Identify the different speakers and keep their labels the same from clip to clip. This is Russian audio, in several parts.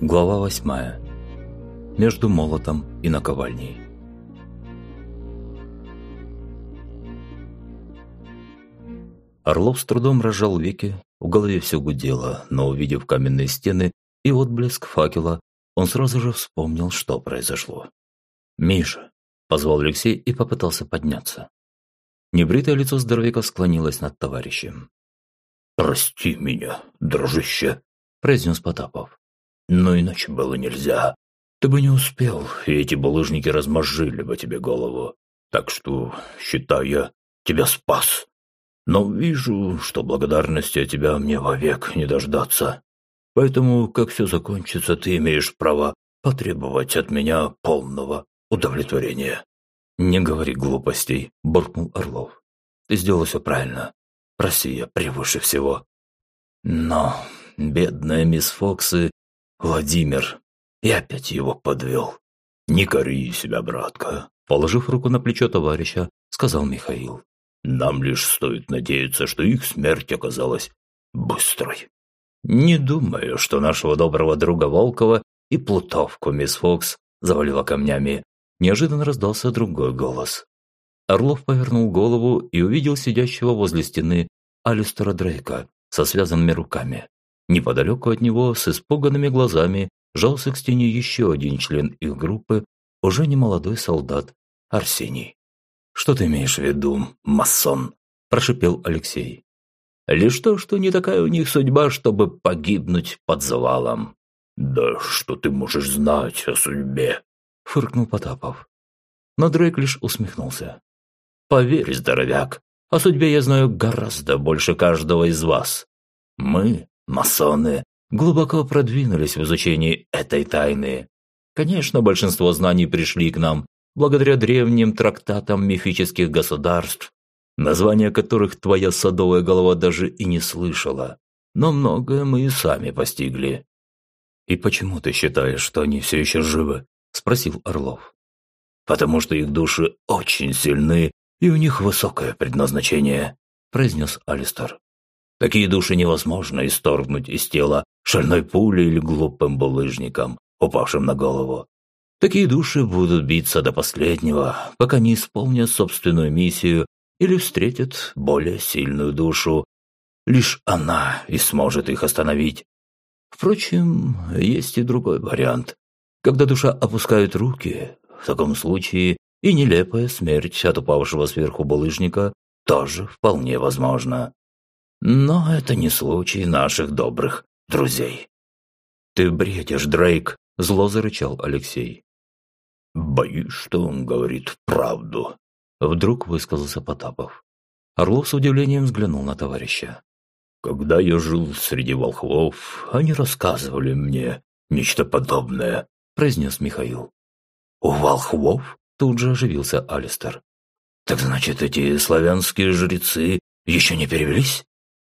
Speaker 1: Глава восьмая. Между молотом и наковальней. Орлов с трудом разжал веки, в голове все гудело, но увидев каменные стены и отблеск факела, он сразу же вспомнил, что произошло. «Миша!» – позвал Алексей и попытался подняться. Небритое лицо здоровяка склонилось над товарищем.
Speaker 2: «Прости меня, дружище», –
Speaker 1: произнес Потапов.
Speaker 2: «Но иначе было нельзя. Ты бы не успел, и эти булыжники размозжили бы тебе голову. Так что, считай, я тебя спас. Но вижу, что благодарности от тебя мне вовек не дождаться. Поэтому, как все закончится, ты имеешь право потребовать от меня полного удовлетворения».
Speaker 1: «Не говори глупостей», – буркнул Орлов. «Ты сделал все правильно. Прости, я превыше всего». Но, бедная мисс Фоксы, Владимир, я опять его подвел.
Speaker 2: «Не кори себя, братка», –
Speaker 1: положив руку на плечо товарища, сказал Михаил.
Speaker 2: «Нам лишь стоит надеяться, что их смерть оказалась быстрой».
Speaker 1: Не думаю, что нашего доброго друга Волкова и плутовку мисс Фокс завалила камнями. Неожиданно раздался другой голос. Орлов повернул голову и увидел сидящего возле стены Алистера Дрейка со связанными руками. Неподалеку от него с испуганными глазами жался к стене еще один член их группы, уже не молодой солдат, Арсений. «Что ты имеешь в виду, масон?» – прошипел Алексей. «Лишь то, что не такая у них судьба, чтобы погибнуть под завалом».
Speaker 2: «Да что ты можешь знать о судьбе?»
Speaker 1: – фыркнул Потапов. Но Дрейк лишь усмехнулся. «Поверь, здоровяк, о судьбе я знаю гораздо больше каждого из вас. Мы, масоны, глубоко продвинулись в изучении этой тайны. Конечно, большинство знаний пришли к нам благодаря древним трактатам мифических государств, названия которых твоя садовая голова даже и не слышала. Но многое мы и сами постигли. «И почему ты считаешь, что они все еще живы?» – спросил Орлов.
Speaker 2: «Потому что их души очень сильны, и у них высокое предназначение», – произнес Алистер. «Такие души невозможно исторгнуть из тела шальной пулей или глупым булыжником, упавшим на голову. Такие души будут биться до последнего, пока не исполнят собственную миссию или встретят более сильную душу. Лишь она и сможет их остановить. Впрочем, есть и другой вариант. Когда душа опускает руки, в таком случае и нелепая смерть от упавшего сверху булыжника тоже вполне возможна. Но это не случай наших добрых друзей.
Speaker 1: «Ты бредишь, Дрейк!» – зло зарычал Алексей.
Speaker 2: «Боюсь, что он говорит правду», –
Speaker 1: вдруг высказался Потапов. Орлов с удивлением взглянул на товарища.
Speaker 2: «Когда я жил среди волхвов, они рассказывали мне нечто подобное», – произнес Михаил.
Speaker 1: «У волхвов?» – тут же оживился Алистер.
Speaker 2: «Так значит, эти славянские жрецы еще не перевелись?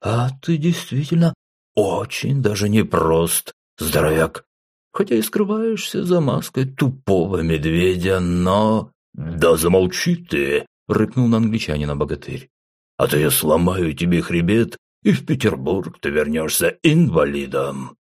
Speaker 2: А ты действительно очень даже непрост, здоровяк хотя и скрываешься за маской тупого медведя, но...» «Да замолчи ты!» — рыкнул на англичанина богатырь. «А то я сломаю тебе хребет, и в Петербург ты вернешься инвалидом».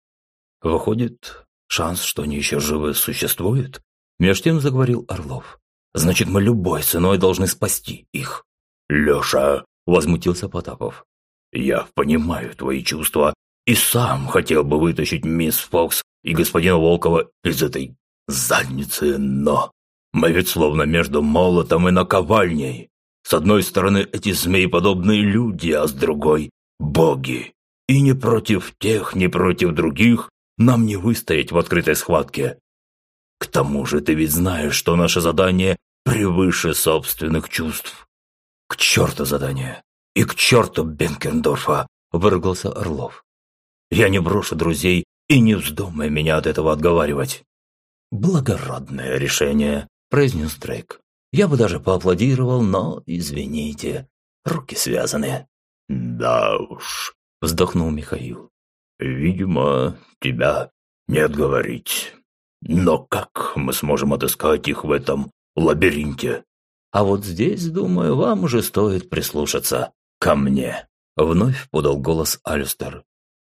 Speaker 1: «Выходит, шанс, что они еще живы, существует?» Меж тем заговорил Орлов. «Значит, мы любой ценой должны спасти их».
Speaker 2: «Леша!» — возмутился Потапов. «Я понимаю твои чувства и сам хотел бы вытащить мисс Фокс и господина Волкова из этой задницы, но мы ведь словно между молотом и наковальней. С одной стороны эти змееподобные люди, а с другой – боги. И ни против тех, ни против других нам не выстоять в открытой схватке. К тому же ты ведь знаешь, что наше задание превыше собственных чувств.
Speaker 1: К черту задание! И к черту Бенкендорфа! Выругался Орлов. Я не брошу друзей и не вздумай меня от этого отговаривать». «Благородное решение», – произнес Дрейк. «Я бы даже поаплодировал, но, извините, руки связаны».
Speaker 2: «Да уж», –
Speaker 1: вздохнул Михаил.
Speaker 2: «Видимо, тебя не отговорить. Но как мы сможем отыскать их в этом лабиринте?»
Speaker 1: «А вот здесь, думаю, вам уже стоит прислушаться ко мне», – вновь подал голос Альстер.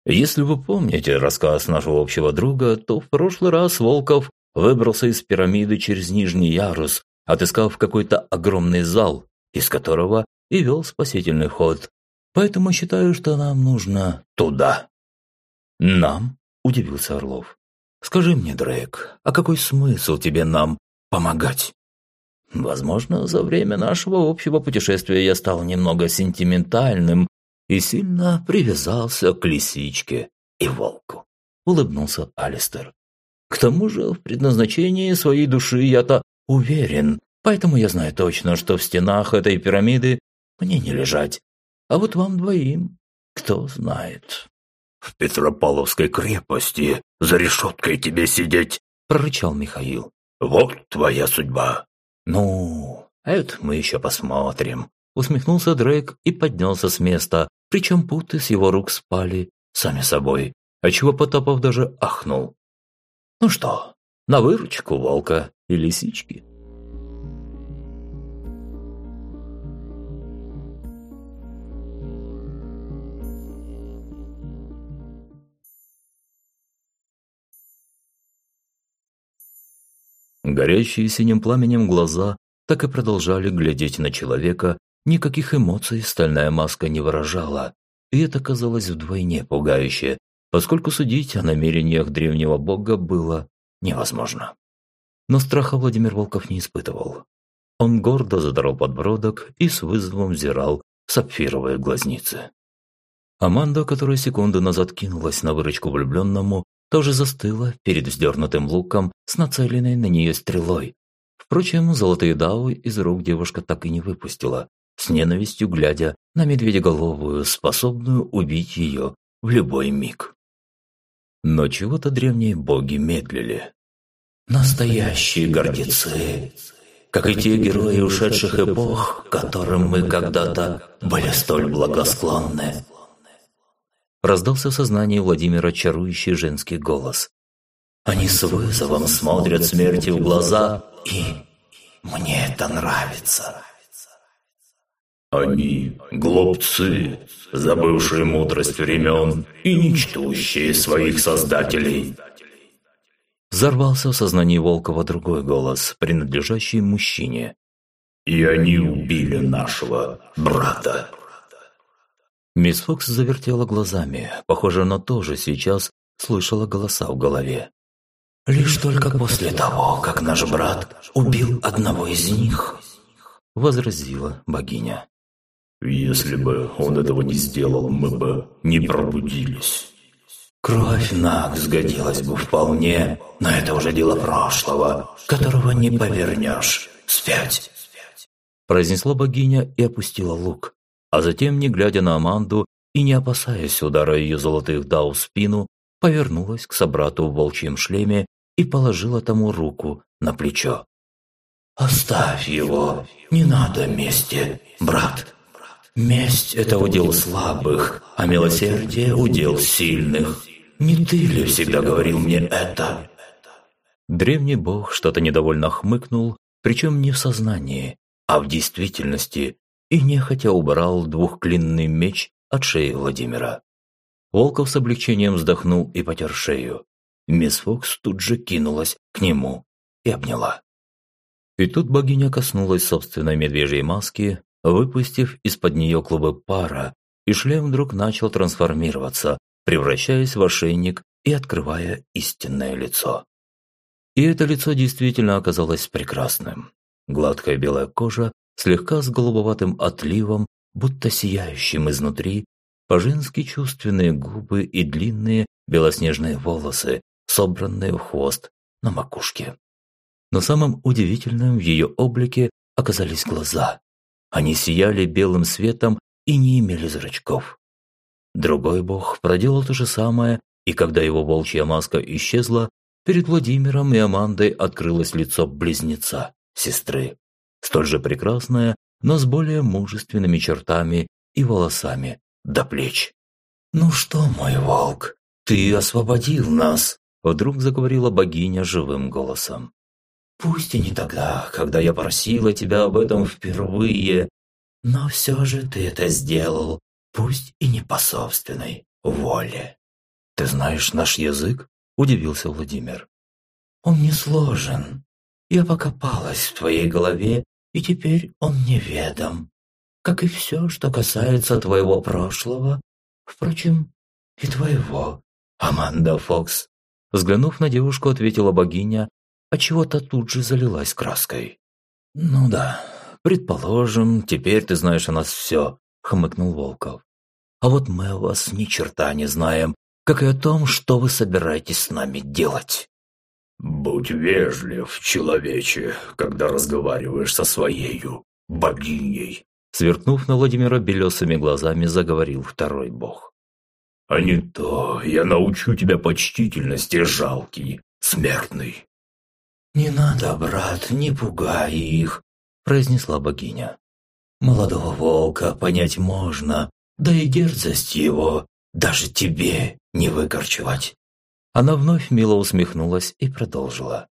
Speaker 1: Если вы помните рассказ нашего общего друга, то в прошлый раз Волков выбрался из пирамиды через нижний ярус, отыскав какой-то огромный зал, из которого и вел спасительный ход. Поэтому считаю, что нам нужно туда». «Нам?» – удивился Орлов. «Скажи мне, Дрейк, а какой смысл тебе нам помогать?» «Возможно, за время нашего общего путешествия я стал немного сентиментальным и сильно привязался к лисичке и волку», – улыбнулся Алистер. «К тому же в предназначении своей души я-то уверен, поэтому я знаю точно, что в стенах этой пирамиды мне не лежать, а вот вам двоим, кто знает».
Speaker 2: «В Петропавловской крепости за решеткой тебе сидеть», – прорычал Михаил. «Вот твоя судьба».
Speaker 1: «Ну, это мы еще посмотрим», – усмехнулся Дрейк и поднялся с места, причем путы с его рук спали сами собой, отчего Потапов даже ахнул. «Ну что, на выручку волка и лисички?» Горящие синим пламенем глаза так и продолжали глядеть на человека, никаких эмоций стальная маска не выражала, и это казалось вдвойне пугающе, поскольку судить о намерениях древнего бога было невозможно. Но страха Владимир Волков не испытывал. Он гордо задрал подбородок и с вызовом взирал сапфировые глазницы. Аманда, которая секунду назад кинулась на выручку влюбленному, тоже застыла перед вздернутым луком с нацеленной на нее стрелой. Впрочем, золотые давы из рук девушка так и не выпустила, с ненавистью глядя на медведеголовую, способную убить ее в любой миг. Но чего-то древние боги медлили.
Speaker 3: Настоящие гордецы, как и те герои ушедших эпох, которым мы когда-то были столь благосклонны
Speaker 1: раздался в сознании Владимира чарующий женский голос.
Speaker 3: «Они с вызовом смотрят смерти в глаза, и мне это нравится».
Speaker 2: «Они – глупцы, забывшие мудрость времен и ничтущие своих создателей».
Speaker 1: Взорвался в сознании Волкова другой голос, принадлежащий мужчине.
Speaker 2: «И они убили нашего брата».
Speaker 1: Мисс Фокс завертела глазами. Похоже, она тоже сейчас слышала голоса в голове.
Speaker 3: «Лишь только после того, как наш брат убил одного из них», —
Speaker 1: возразила богиня.
Speaker 2: «Если бы он этого не сделал, мы бы не пробудились».
Speaker 3: «Кровь Наг сгодилась бы вполне, но это уже дело прошлого, которого не повернешь. Спять!»
Speaker 1: Произнесла богиня и опустила лук а затем, не глядя на Аманду и не опасаясь удара ее золотых дау в спину, повернулась к собрату в волчьем шлеме и положила тому руку на плечо.
Speaker 3: «Оставь его, не надо мести, брат. Месть – это удел слабых, а милосердие – удел сильных. Не ты ли всегда говорил мне это?»
Speaker 1: Древний бог что-то недовольно хмыкнул, причем не в сознании, а в действительности, и нехотя убрал двухклинный меч от шеи Владимира. Волков с облегчением вздохнул и потер шею. Мисс Фокс тут же кинулась к нему и обняла. И тут богиня коснулась собственной медвежьей маски, выпустив из-под нее клубы пара, и шлем вдруг начал трансформироваться, превращаясь в ошейник и открывая истинное лицо. И это лицо действительно оказалось прекрасным. Гладкая белая кожа слегка с голубоватым отливом, будто сияющим изнутри, по-женски чувственные губы и длинные белоснежные волосы, собранные в хвост на макушке. Но самым удивительным в ее облике оказались глаза. Они сияли белым светом и не имели зрачков. Другой бог проделал то же самое, и когда его волчья маска исчезла, перед Владимиром и Амандой открылось лицо близнеца, сестры столь же прекрасная, но с более мужественными чертами и волосами до плеч.
Speaker 3: «Ну что, мой волк, ты освободил нас!»
Speaker 1: Вдруг заговорила богиня живым голосом.
Speaker 3: «Пусть и не тогда, когда я просила тебя об этом впервые, но все же ты это сделал, пусть и не по собственной воле».
Speaker 1: «Ты знаешь наш язык?» – удивился Владимир.
Speaker 3: «Он не сложен. Я покопалась в твоей голове, и теперь он неведом. Как и все, что касается твоего прошлого, впрочем, и твоего, Аманда Фокс».
Speaker 1: Взглянув на девушку, ответила богиня, а чего-то тут же залилась краской.
Speaker 2: «Ну да, предположим, теперь ты знаешь о нас все», – хмыкнул Волков. «А вот мы о вас ни черта не знаем, как и о том, что вы собираетесь с нами делать».
Speaker 4: «Будь вежлив, человече, когда разговариваешь со своею богиней»,
Speaker 1: сверкнув на Владимира белесыми глазами, заговорил второй бог.
Speaker 4: «А не то я научу тебя почтительности, жалкий, смертный».
Speaker 3: «Не надо, брат, не пугай их», – произнесла богиня. «Молодого волка понять можно, да и дерзость его даже тебе не выкорчевать».
Speaker 1: Она вновь мило усмехнулась и продолжила.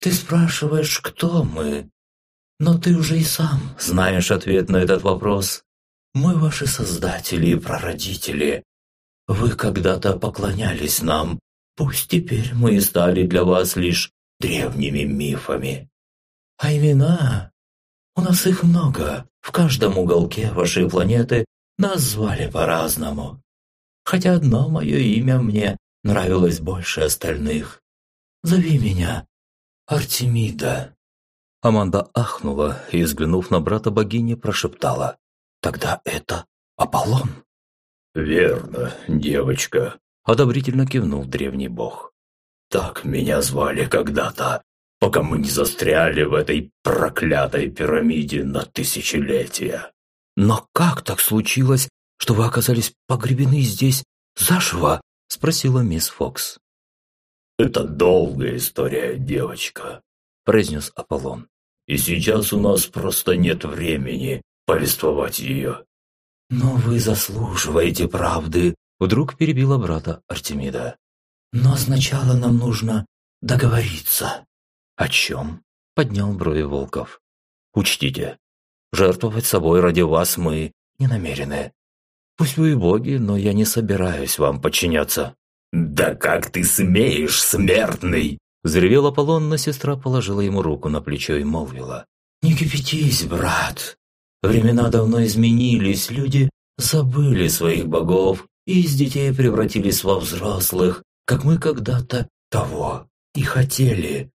Speaker 3: «Ты спрашиваешь, кто мы? Но ты уже и сам знаешь ответ на этот вопрос. Мы ваши создатели и прародители. Вы когда-то поклонялись нам, пусть теперь мы и стали для вас лишь древними мифами. А имена? У нас их много, в каждом уголке вашей планеты нас звали по-разному. Хотя одно мое имя мне нравилось больше остальных. Зови меня Артемида».
Speaker 1: Аманда ахнула и, взглянув на брата богини, прошептала. «Тогда это Аполлон?»
Speaker 4: «Верно, девочка», –
Speaker 1: одобрительно кивнул древний бог.
Speaker 4: «Так меня звали когда-то, пока мы не застряли в этой проклятой пирамиде на тысячелетия».
Speaker 1: «Но как так случилось, что вы оказались погребены здесь заживо?» – спросила мисс Фокс.
Speaker 4: «Это долгая история, девочка», – произнес Аполлон. «И сейчас у нас просто нет времени повествовать ее».
Speaker 3: «Но вы заслуживаете правды», – вдруг перебила брата Артемида. «Но сначала нам нужно договориться».
Speaker 1: «О чем?» – поднял брови Волков. «Учтите, жертвовать собой ради вас мы не намерены. Пусть вы и боги, но я не собираюсь вам подчиняться».
Speaker 4: «Да как ты смеешь, смертный!»
Speaker 1: Взревел Аполлон, но сестра положила ему руку на плечо и молвила.
Speaker 3: «Не кипятись, брат. Времена давно изменились, люди забыли своих богов и из детей превратились во взрослых, как мы когда-то того и хотели.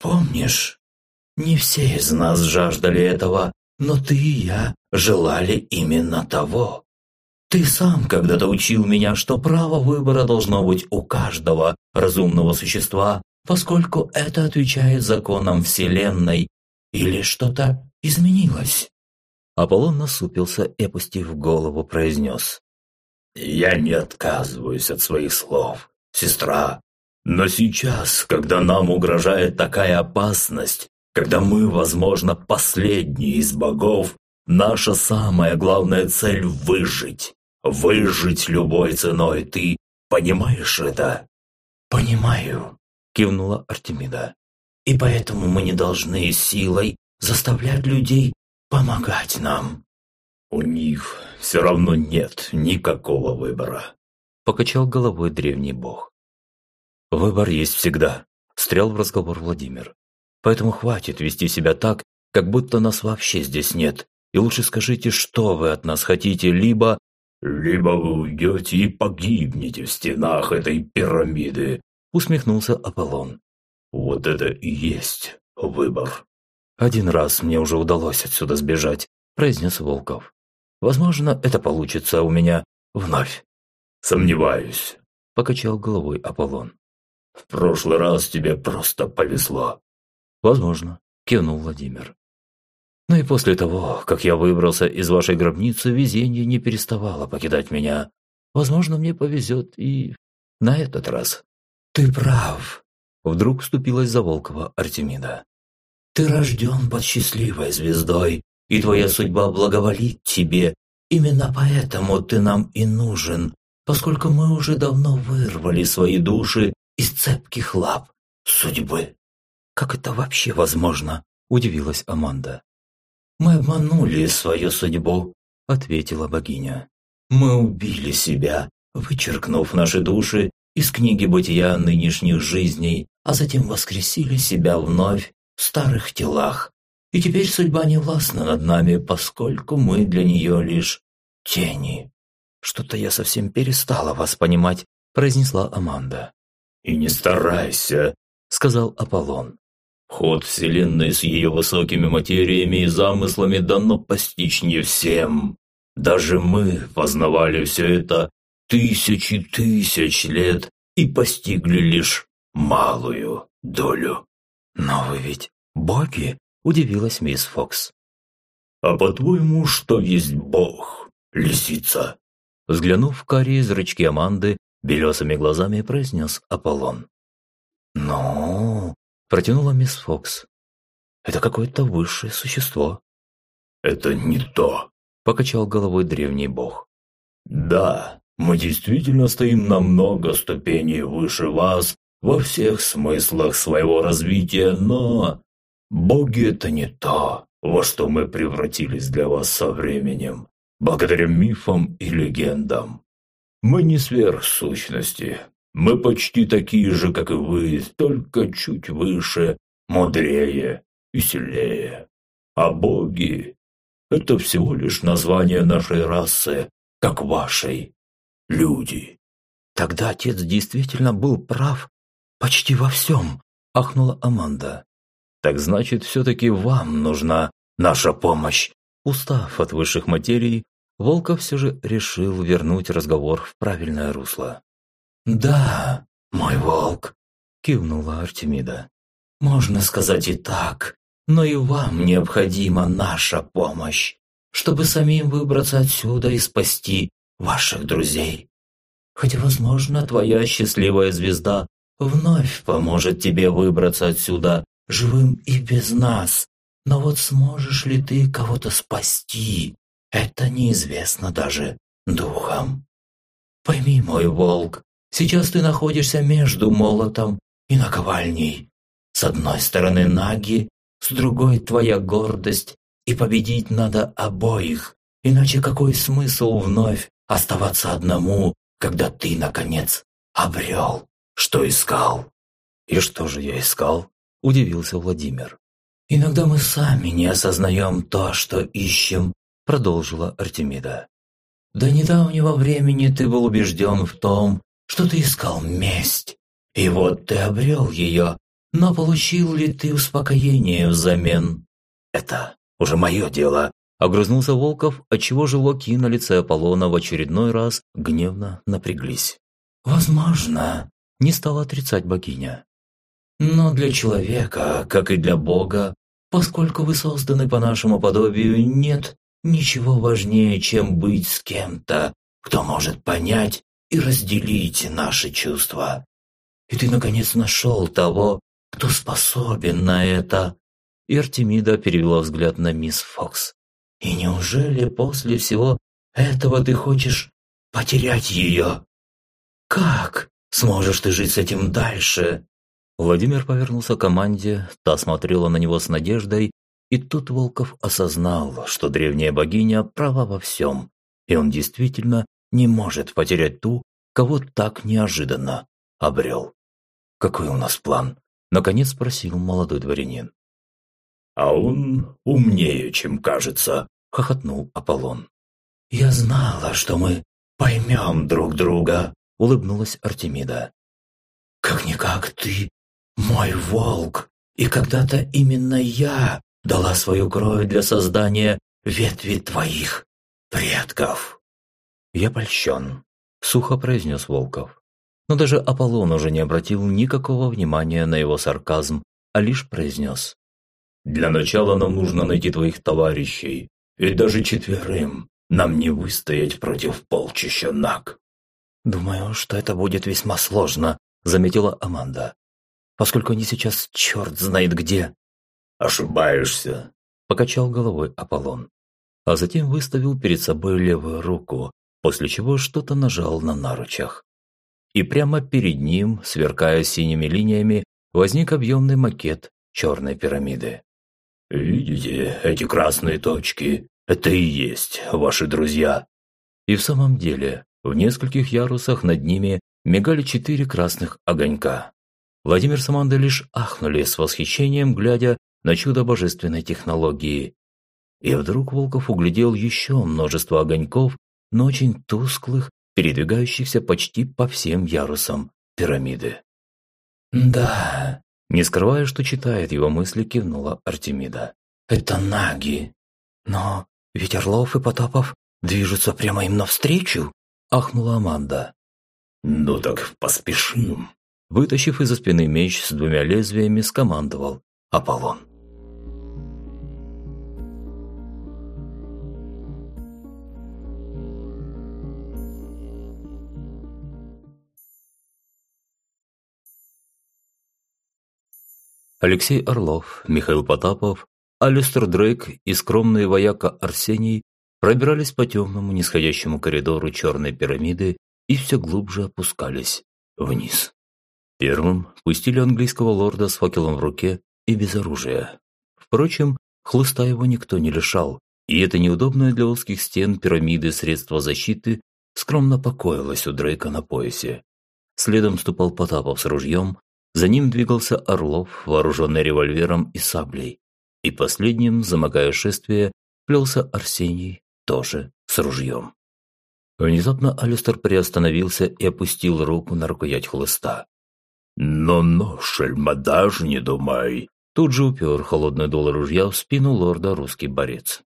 Speaker 3: Помнишь? Не все из нас жаждали этого, но ты и я желали именно того. Ты сам когда-то учил меня, что право выбора должно быть у каждого разумного существа, поскольку это отвечает законам Вселенной. Или что-то изменилось?»
Speaker 1: Аполлон насупился и, опустив голову, произнес.
Speaker 4: «Я не отказываюсь от своих слов, сестра. Но сейчас, когда нам угрожает такая опасность, когда мы, возможно, последние из богов, наша самая главная цель – выжить. Выжить любой ценой, ты понимаешь это?»
Speaker 3: «Понимаю», – кивнула Артемида. «И поэтому мы не должны силой заставлять людей помогать нам».
Speaker 4: «У них все равно нет никакого выбора», –
Speaker 1: покачал головой древний бог. «Выбор есть всегда», – встрял в разговор Владимир. «Поэтому хватит вести себя так, как будто нас вообще здесь нет, и лучше скажите, что вы от нас хотите, либо
Speaker 4: «Либо вы уйдете и погибнете в стенах этой пирамиды»,
Speaker 1: усмехнулся Аполлон.
Speaker 4: «Вот это и есть выбор».
Speaker 1: «Один раз мне уже удалось отсюда сбежать», произнес Волков. «Возможно, это получится у меня вновь».
Speaker 4: «Сомневаюсь»,
Speaker 1: покачал головой Аполлон.
Speaker 4: «В прошлый раз тебе просто повезло».
Speaker 1: «Возможно», кивнул Владимир. Но и после того, как я выбрался из вашей гробницы, везение не переставало покидать меня. Возможно, мне повезет и на этот раз.
Speaker 3: Ты прав.
Speaker 1: Вдруг вступилась за Волкова Артемида.
Speaker 3: Ты рожден под счастливой звездой, и твоя судьба благоволит тебе. Именно поэтому ты нам и нужен, поскольку мы уже давно вырвали свои души из цепких лап судьбы.
Speaker 1: Как это вообще возможно? Удивилась Аманда.
Speaker 3: «Мы обманули свою судьбу», — ответила богиня. «Мы убили себя, вычеркнув наши души из книги бытия нынешних жизней, а затем воскресили себя вновь в старых телах. И теперь судьба не властна над нами, поскольку мы для нее лишь тени.
Speaker 1: Что-то я совсем перестала вас понимать, произнесла Аманда.
Speaker 4: И не старайся, сказал Аполлон. Ход Вселенной с ее высокими материями и замыслами дано постичь не всем. Даже мы познавали все это тысячи тысяч лет и постигли лишь малую долю.
Speaker 1: «Но вы ведь боги?» – удивилась мисс Фокс.
Speaker 4: «А по-твоему, что есть бог, лисица?»
Speaker 1: Взглянув в карие зрачки Аманды, белесыми глазами произнес Аполлон. «Ну...» – протянула мисс Фокс. «Это какое-то высшее существо».
Speaker 4: «Это не то», – покачал головой древний бог. «Да, мы действительно стоим на много ступеней выше вас во всех смыслах своего развития, но боги – это не то, во что мы превратились для вас со временем, благодаря мифам и легендам. Мы не сверхсущности, мы почти такие же, как и вы, только чуть выше, мудрее и сильнее. А боги – это всего лишь название нашей расы, как вашей люди.
Speaker 1: Тогда отец действительно был прав почти во всем, ахнула Аманда.
Speaker 2: Так значит, все-таки вам нужна наша помощь. Устав от высших материй, Волков все же решил вернуть разговор в правильное русло.
Speaker 3: «Да, мой волк», – кивнула Артемида. «Можно сказать и так, но и вам необходима наша помощь, чтобы самим выбраться отсюда и спасти ваших друзей. Хотя, возможно, твоя счастливая звезда вновь поможет тебе выбраться отсюда живым и без нас. Но вот сможешь ли ты кого-то спасти, это неизвестно даже духом. Пойми, мой волк, сейчас ты находишься между молотом и наковальней. С одной стороны наги, с другой твоя гордость, и победить надо обоих, иначе какой смысл вновь оставаться одному, когда ты, наконец, обрел, что искал.
Speaker 2: И что же я искал? Удивился Владимир.
Speaker 3: Иногда мы сами не осознаем то, что ищем, продолжила Артемида. До недавнего времени ты был убежден в том, что ты искал месть. И вот ты обрел ее, но получил ли ты успокоение взамен?
Speaker 2: Это уже мое дело, Огрызнулся Волков, отчего желоки на лице Аполлона в очередной раз гневно напряглись.
Speaker 3: «Возможно», – не стала отрицать богиня. «Но для человека, как и для Бога, поскольку вы созданы по нашему подобию, нет ничего важнее, чем быть с кем-то, кто может понять и разделить наши чувства. И ты, наконец, нашел того, кто способен на это». И Артемида перевела взгляд на мисс Фокс. И неужели после всего этого ты хочешь потерять ее? Как сможешь ты жить с этим дальше?»
Speaker 2: Владимир повернулся к команде, та смотрела на него с надеждой, и тут Волков осознал, что древняя богиня права во всем, и он действительно не может потерять ту, кого так неожиданно обрел. «Какой у нас план?» – наконец спросил молодой дворянин.
Speaker 4: «А он умнее, чем кажется», –
Speaker 2: хохотнул Аполлон.
Speaker 3: «Я знала, что мы поймем друг друга», – улыбнулась Артемида. «Как-никак ты мой волк, и когда-то именно я дала свою кровь для создания ветви твоих предков».
Speaker 2: «Я польщен», – сухо произнес Волков. Но даже Аполлон уже не обратил никакого внимания на его сарказм, а лишь произнес.
Speaker 4: «Для начала нам нужно найти твоих товарищей, и даже четверым нам не выстоять против полчища наг.
Speaker 2: «Думаю, что это будет весьма сложно», – заметила Аманда. «Поскольку они сейчас черт знает где».
Speaker 4: «Ошибаешься», – покачал головой Аполлон.
Speaker 2: А затем выставил перед собой левую руку, после чего что-то нажал на наручах. И прямо перед ним, сверкая синими линиями, возник объемный макет черной пирамиды.
Speaker 4: «Видите эти красные точки? Это и есть ваши друзья».
Speaker 2: И в самом деле, в нескольких ярусах над ними
Speaker 1: мигали четыре красных огонька. Владимир с Амандой лишь ахнули с восхищением, глядя на чудо божественной технологии. И вдруг Волков углядел еще множество огоньков, но очень тусклых, передвигающихся почти по всем ярусам пирамиды.
Speaker 3: «Да», –
Speaker 1: не скрывая, что читает его мысли, кивнула Артемида.
Speaker 3: «Это наги. Но ведь Орлов и Потапов движутся прямо им навстречу», – ахнула Аманда.
Speaker 4: «Ну так поспешим», –
Speaker 1: вытащив из-за спины меч с двумя лезвиями, скомандовал Аполлон. Алексей Орлов, Михаил Потапов, Алистер Дрейк и скромный вояка Арсений пробирались по темному нисходящему коридору черной пирамиды и все глубже опускались вниз. Первым пустили английского лорда с факелом в руке и без оружия. Впрочем, хлыста его никто не лишал, и это неудобное для узких стен пирамиды средство защиты скромно покоилось у Дрейка на поясе. Следом ступал Потапов с ружьем, за ним двигался Орлов, вооруженный револьвером и саблей. И последним, замыкая шествие, плелся Арсений, тоже с ружьем. Внезапно Алистер приостановился и опустил руку на рукоять хлыста.
Speaker 4: «Но-но, шельма, даже не думай!»
Speaker 1: Тут же упер холодный дул ружья в спину лорда русский борец.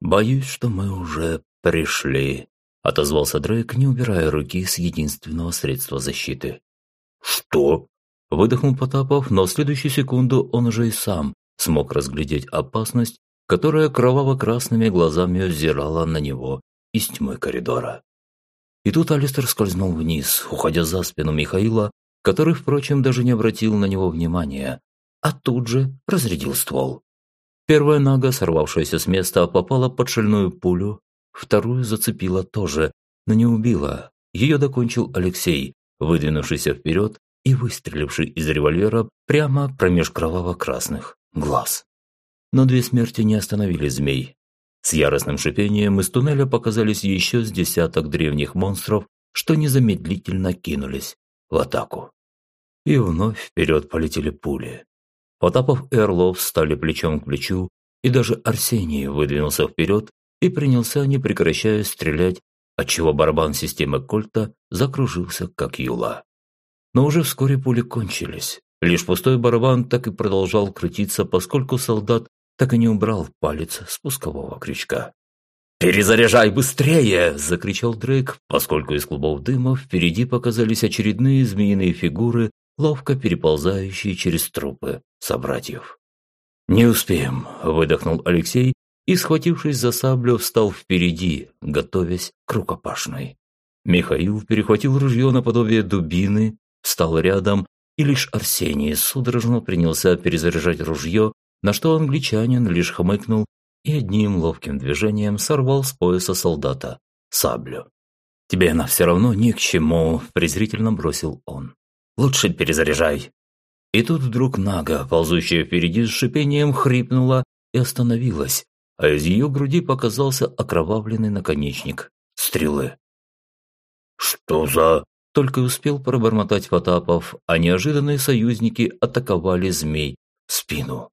Speaker 1: «Боюсь, что мы уже пришли», – отозвался Дрейк, не убирая руки с единственного средства защиты.
Speaker 4: «Что?»
Speaker 1: Выдохнул Потапов, но в следующую секунду он уже и сам смог разглядеть опасность, которая кроваво-красными глазами взирала на него из тьмы коридора. И тут Алистер скользнул вниз, уходя за спину Михаила, который, впрочем, даже не обратил на него внимания, а тут же разрядил ствол. Первая нога, сорвавшаяся с места, попала под шальную пулю, вторую зацепила тоже, но не убила. Ее докончил Алексей, выдвинувшийся вперед и выстреливший из револьвера прямо промеж кроваво-красных глаз. Но две смерти не остановили змей. С яростным шипением из туннеля показались еще с десяток древних монстров, что незамедлительно кинулись в атаку. И вновь вперед полетели пули. Потапов и Орлов стали плечом к плечу, и даже Арсений выдвинулся вперед и принялся, не прекращая стрелять, отчего барабан системы Кольта закружился, как юла. Но уже вскоре пули кончились. Лишь пустой барабан так и продолжал крутиться, поскольку солдат так и не убрал палец спускового крючка. «Перезаряжай быстрее!» – закричал Дрейк, поскольку из клубов дыма впереди показались очередные змеиные фигуры, ловко переползающие через трупы собратьев. «Не успеем», – выдохнул Алексей и, схватившись за саблю, встал впереди, готовясь к рукопашной. Михаил перехватил ружье наподобие дубины встал рядом, и лишь Арсений судорожно принялся перезаряжать ружье, на что англичанин лишь хмыкнул и одним ловким движением сорвал с пояса солдата саблю. «Тебе она все равно ни к чему», – презрительно бросил он. «Лучше перезаряжай». И тут вдруг Нага, ползущая впереди с шипением, хрипнула и остановилась, а из ее груди показался окровавленный наконечник стрелы.
Speaker 4: «Что за...»
Speaker 1: Только успел пробормотать Потапов, а неожиданные союзники атаковали змей в спину.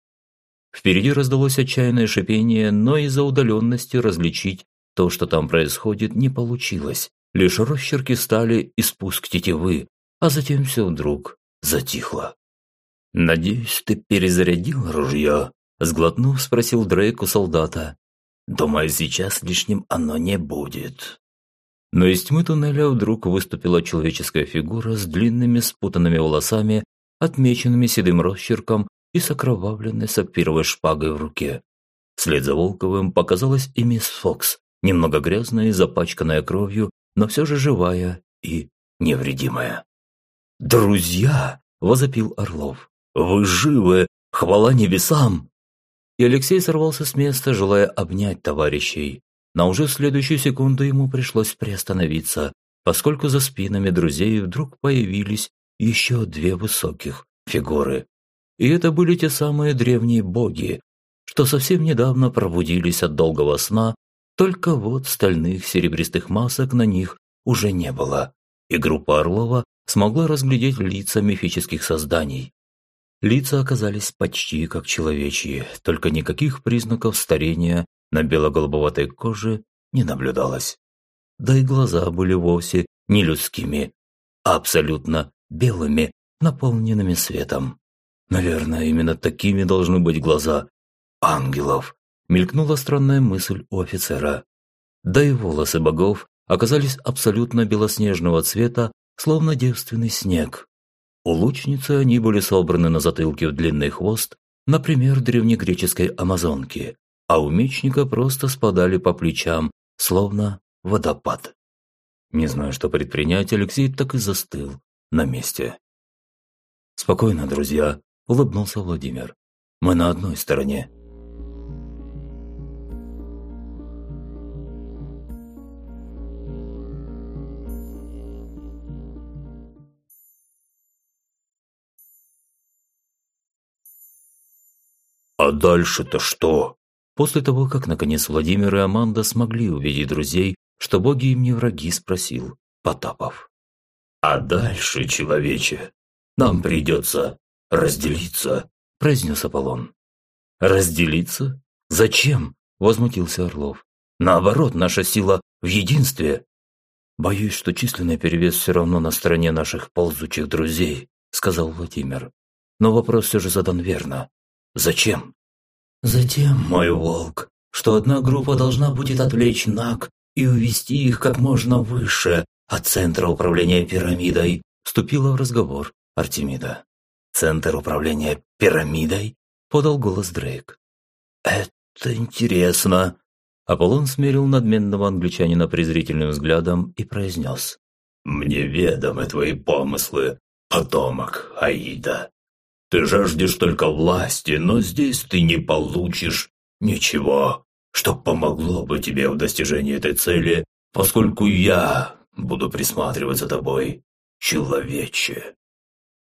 Speaker 1: Впереди раздалось отчаянное шипение, но из-за удаленности различить то, что там происходит, не получилось. Лишь росчерки стали и спуск тетивы, а затем все вдруг затихло.
Speaker 4: «Надеюсь, ты перезарядил ружье?» – сглотнув, спросил Дрейк у солдата. «Думаю, сейчас лишним оно не будет».
Speaker 1: Но из тьмы туннеля вдруг выступила человеческая фигура с длинными спутанными волосами, отмеченными седым росчерком и с окровавленной сапфировой шпагой в руке. Вслед за Волковым показалась и мисс Фокс, немного грязная и запачканная кровью, но все же живая и невредимая.
Speaker 3: «Друзья!» – возопил Орлов. «Вы живы! Хвала небесам!»
Speaker 1: И Алексей сорвался с места, желая обнять товарищей но уже в следующую секунду ему пришлось приостановиться, поскольку за спинами друзей вдруг появились еще две высоких фигуры. И это были те самые древние боги, что совсем недавно пробудились от долгого сна, только вот стальных серебристых масок на них уже не было. и группа Орлова смогла разглядеть лица мифических созданий. Лица оказались почти как человечьи, только никаких признаков старения на бело-голубоватой коже не наблюдалось. Да и глаза были вовсе не людскими, а абсолютно белыми, наполненными светом. Наверное, именно такими должны быть глаза ангелов, мелькнула странная мысль у офицера. Да и волосы богов оказались абсолютно белоснежного цвета, словно девственный снег. У лучницы они были собраны на затылке в длинный хвост, например, древнегреческой амазонки, а у мечника просто спадали по плечам, словно водопад. Не знаю, что предпринять, Алексей так и застыл на месте. «Спокойно, друзья», – улыбнулся Владимир. «Мы на одной стороне».
Speaker 2: «А дальше-то что?»
Speaker 1: После того, как наконец Владимир и Аманда смогли увидеть друзей, что боги им не враги, спросил Потапов.
Speaker 4: «А дальше, человече, нам придется разделиться», – произнес Аполлон.
Speaker 1: «Разделиться? Зачем?» – возмутился Орлов. «Наоборот, наша сила в единстве». «Боюсь, что численный перевес все равно на стороне наших ползучих друзей», – сказал Владимир. «Но вопрос все же задан верно. Зачем?»
Speaker 3: Затем, мой волк, что одна группа должна будет отвлечь Наг и увести их как можно выше от центра управления пирамидой, вступила в разговор Артемида.
Speaker 1: «Центр управления пирамидой?» – подал голос Дрейк. «Это интересно!» Аполлон смерил надменного англичанина презрительным взглядом и произнес.
Speaker 4: «Мне ведомы твои помыслы, потомок Аида. Ты жаждешь только власти, но здесь ты не получишь ничего, что помогло бы тебе в достижении этой цели, поскольку я буду присматривать за тобой, человече».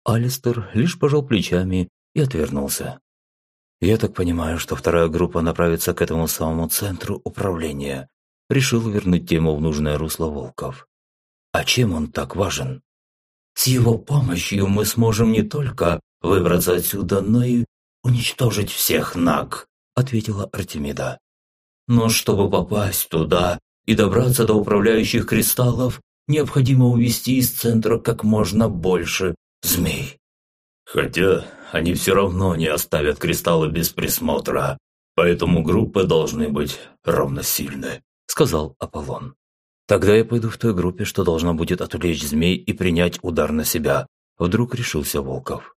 Speaker 1: Алистер лишь пожал плечами и отвернулся. «Я так понимаю, что вторая группа направится к этому самому центру управления», решил вернуть тему в нужное русло Волков. «А чем он так важен?»
Speaker 3: «С его помощью мы сможем не только выбраться отсюда, но и уничтожить всех наг», – ответила Артемида. «Но чтобы попасть туда и добраться до управляющих кристаллов, необходимо увести из центра как можно больше змей».
Speaker 4: «Хотя они все равно не оставят кристаллы без присмотра, поэтому группы должны быть равносильны», – сказал Аполлон.
Speaker 1: «Тогда я пойду в той группе, что должна будет отвлечь змей и принять удар на себя», – вдруг решился Волков.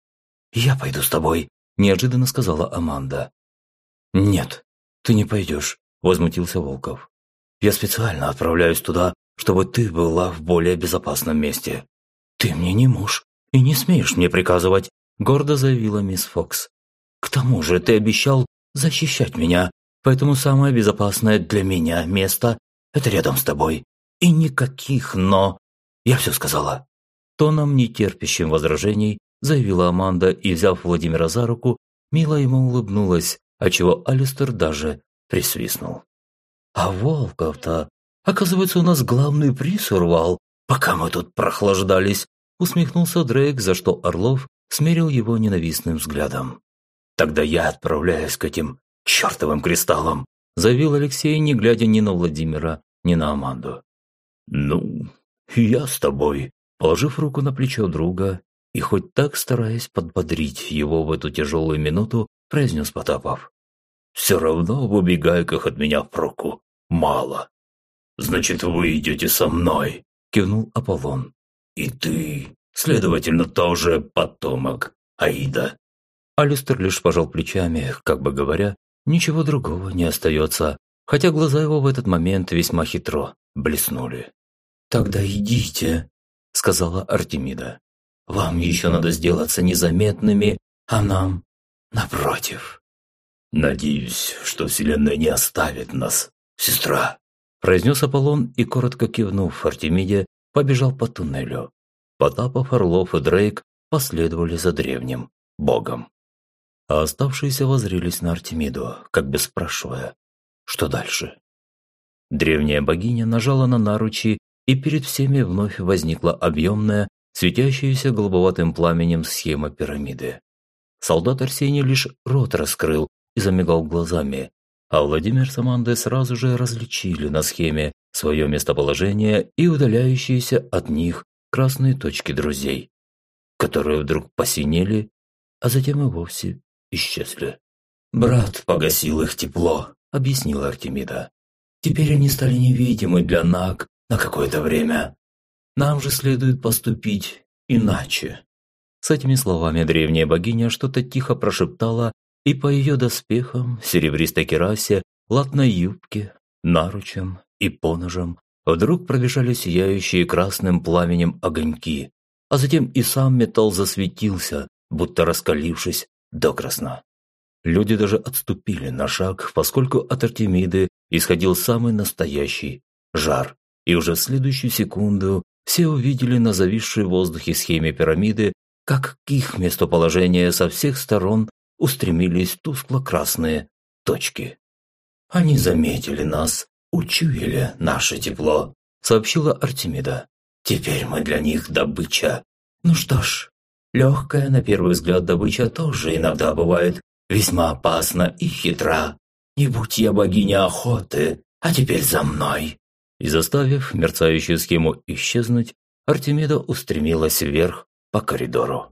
Speaker 3: «Я пойду с тобой», – неожиданно сказала Аманда.
Speaker 1: «Нет, ты не пойдешь», – возмутился Волков. «Я специально отправляюсь туда, чтобы ты была в более безопасном месте. Ты мне не муж и не смеешь мне приказывать», – гордо заявила мисс Фокс. «К тому же ты обещал защищать меня, поэтому самое безопасное для меня место – это рядом с тобой. И никаких «но». Я все сказала». Тоном, нетерпящим возражений, заявила Аманда и, взяв Владимира за руку, мило ему улыбнулась, отчего Алистер даже присвистнул. «А Волков-то, оказывается, у нас главный приз урвал, пока мы тут прохлаждались», усмехнулся Дрейк, за что Орлов смерил его ненавистным взглядом. «Тогда я отправляюсь к этим чертовым кристаллам», заявил Алексей, не глядя ни на Владимира, ни на Аманду.
Speaker 4: «Ну, я с тобой»,
Speaker 1: положив руку на плечо друга и хоть так стараясь подбодрить его в эту тяжелую минуту, произнес Потапов.
Speaker 4: «Все равно в убегайках от меня проку мало. Значит, вы идете со мной», – кивнул Аполлон. «И ты, следовательно, тоже потомок Аида».
Speaker 1: Алистер лишь пожал плечами, как бы говоря, ничего другого не остается, хотя глаза его в этот момент весьма хитро блеснули.
Speaker 3: «Тогда идите», – сказала Артемида. Вам еще надо сделаться незаметными, а нам напротив.
Speaker 4: Надеюсь, что Вселенная не оставит нас, сестра,
Speaker 1: произнес Аполлон и, коротко кивнув Артемиде, побежал по туннелю. Потапов, Орлов и Дрейк последовали за древним богом. А оставшиеся возрились на Артемиду, как бы спрашивая, что дальше. Древняя богиня нажала на наручи, и перед всеми вновь возникла объемная, светящаяся голубоватым пламенем схема пирамиды. Солдат Арсений лишь рот раскрыл и замигал глазами, а Владимир с Амандой сразу же различили на схеме свое местоположение и удаляющиеся от них красные точки друзей, которые вдруг посинели, а затем и вовсе исчезли.
Speaker 3: «Брат погасил их тепло», — объяснила Артемида. «Теперь они стали невидимы для Наг на какое-то время. Нам же следует поступить иначе».
Speaker 1: С этими словами древняя богиня что-то тихо прошептала, и по ее доспехам, серебристой керасе, латной юбке, наручам и поножам вдруг пробежали сияющие красным пламенем огоньки, а затем и сам металл засветился, будто раскалившись до красна. Люди даже отступили на шаг, поскольку от Артемиды исходил самый настоящий жар, и уже в следующую секунду все увидели на зависшей в воздухе схеме пирамиды, как к их местоположению со всех сторон устремились тускло-красные точки.
Speaker 3: «Они заметили нас, учуяли наше тепло», — сообщила Артемида. «Теперь мы для них добыча. Ну что ж, легкая на первый взгляд добыча тоже иногда бывает весьма опасна и хитра. Не будь я богиня охоты, а теперь за мной!»
Speaker 1: И заставив мерцающую схему исчезнуть, Артемида устремилась вверх по коридору.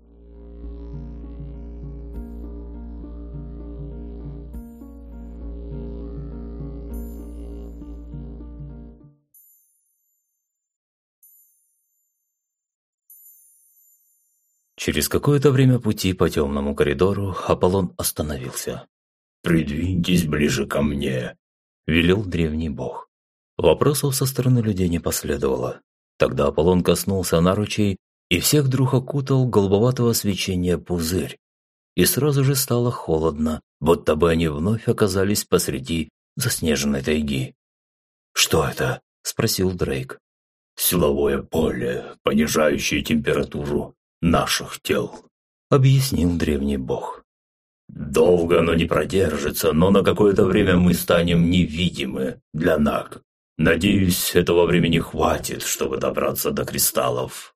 Speaker 1: Через какое-то время пути по темному коридору Аполлон остановился.
Speaker 4: «Придвиньтесь ближе ко мне», –
Speaker 1: велел древний бог. Вопросов со стороны людей не последовало. Тогда Аполлон коснулся наручей, и всех вдруг окутал голубоватого свечения пузырь. И сразу же стало холодно, будто бы они вновь оказались посреди заснеженной тайги.
Speaker 3: «Что это?» – спросил Дрейк.
Speaker 4: «Силовое поле, понижающее температуру наших тел», —
Speaker 1: объяснил древний бог.
Speaker 4: «Долго оно не продержится, но на какое-то время мы станем невидимы для Наг. Надеюсь, этого времени хватит, чтобы добраться до кристаллов».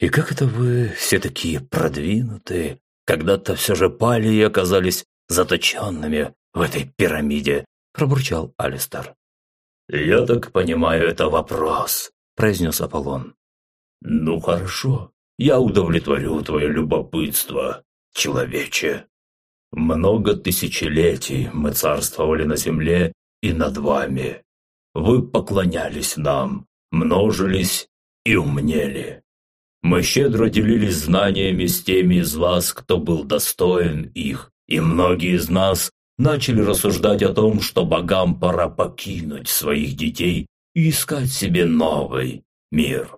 Speaker 1: «И как это вы все такие продвинутые, когда-то все же пали и оказались заточенными в этой пирамиде?» – пробурчал Алистер.
Speaker 4: «Я так понимаю, это вопрос», –
Speaker 1: произнес Аполлон.
Speaker 4: «Ну хорошо, я удовлетворю твое любопытство, человече. Много тысячелетий мы царствовали на земле и над вами. Вы поклонялись нам, множились и умнели. Мы щедро делились знаниями с теми из вас, кто был достоин их, и многие из нас начали рассуждать о том, что богам пора покинуть своих детей и искать себе новый мир.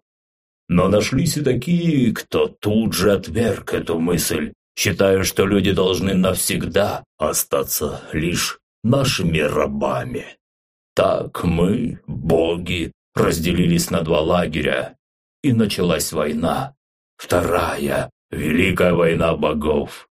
Speaker 4: Но нашлись и такие, кто тут же отверг эту мысль, считая, что люди должны навсегда остаться лишь нашими рабами. Так мы, боги, разделились на два лагеря, и началась война. Вторая, Великая война богов.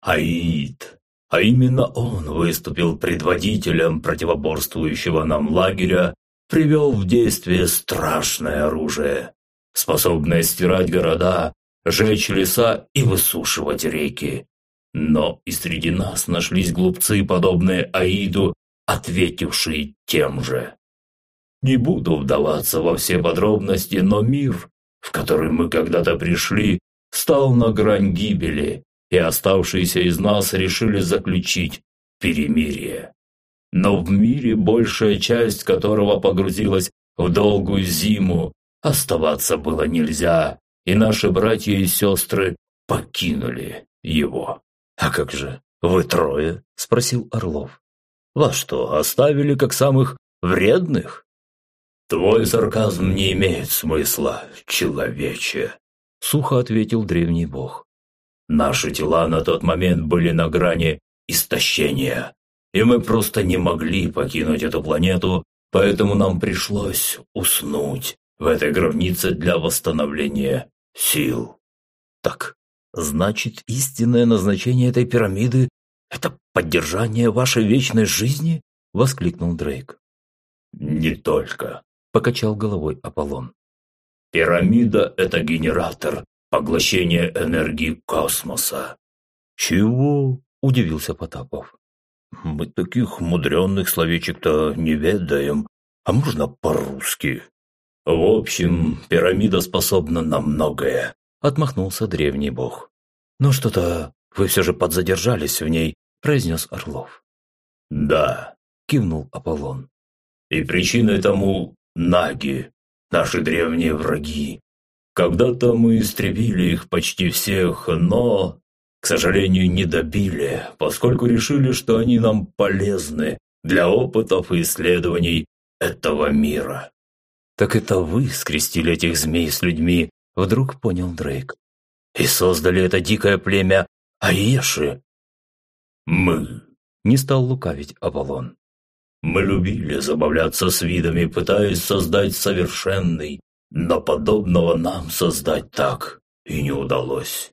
Speaker 4: Аид. А именно он выступил предводителем противоборствующего нам лагеря, привел в действие страшное оружие способная стирать города, жечь леса и высушивать реки. Но и среди нас нашлись глупцы, подобные Аиду, ответившие тем же. Не буду вдаваться во все подробности, но мир, в который мы когда-то пришли, стал на грань гибели, и оставшиеся из нас решили заключить перемирие. Но в мире большая часть которого погрузилась в долгую зиму, Оставаться было нельзя, и наши братья и сестры покинули его.
Speaker 1: «А как же, вы трое?» – спросил Орлов. «Вас что, оставили как самых вредных?»
Speaker 4: «Твой сарказм не имеет смысла, человече», –
Speaker 1: сухо ответил древний бог.
Speaker 4: «Наши тела на тот момент были на грани истощения, и мы просто не могли покинуть эту планету, поэтому нам пришлось уснуть в этой гробнице для восстановления сил.
Speaker 1: Так, значит, истинное назначение этой пирамиды – это поддержание вашей вечной жизни? Воскликнул Дрейк.
Speaker 4: Не только,
Speaker 1: покачал головой Аполлон.
Speaker 4: Пирамида – это генератор, поглощение энергии космоса».
Speaker 2: «Чего?» – удивился Потапов. «Мы таких мудренных словечек-то не ведаем, а можно по-русски?»
Speaker 4: «В общем, пирамида способна на многое», –
Speaker 2: отмахнулся древний бог. «Ну что-то вы все же подзадержались в ней», – произнес Орлов.
Speaker 4: «Да», – кивнул Аполлон. «И причиной тому наги, наши древние враги. Когда-то мы истребили их почти всех, но, к сожалению, не добили, поскольку решили, что они нам полезны для опытов и исследований этого мира.
Speaker 2: «Так это вы скрестили этих змей с людьми», – вдруг понял Дрейк. «И создали это дикое племя Аеши».
Speaker 4: «Мы», – не стал лукавить Аполлон. «Мы любили забавляться с видами, пытаясь создать совершенный, но подобного нам создать так и не удалось.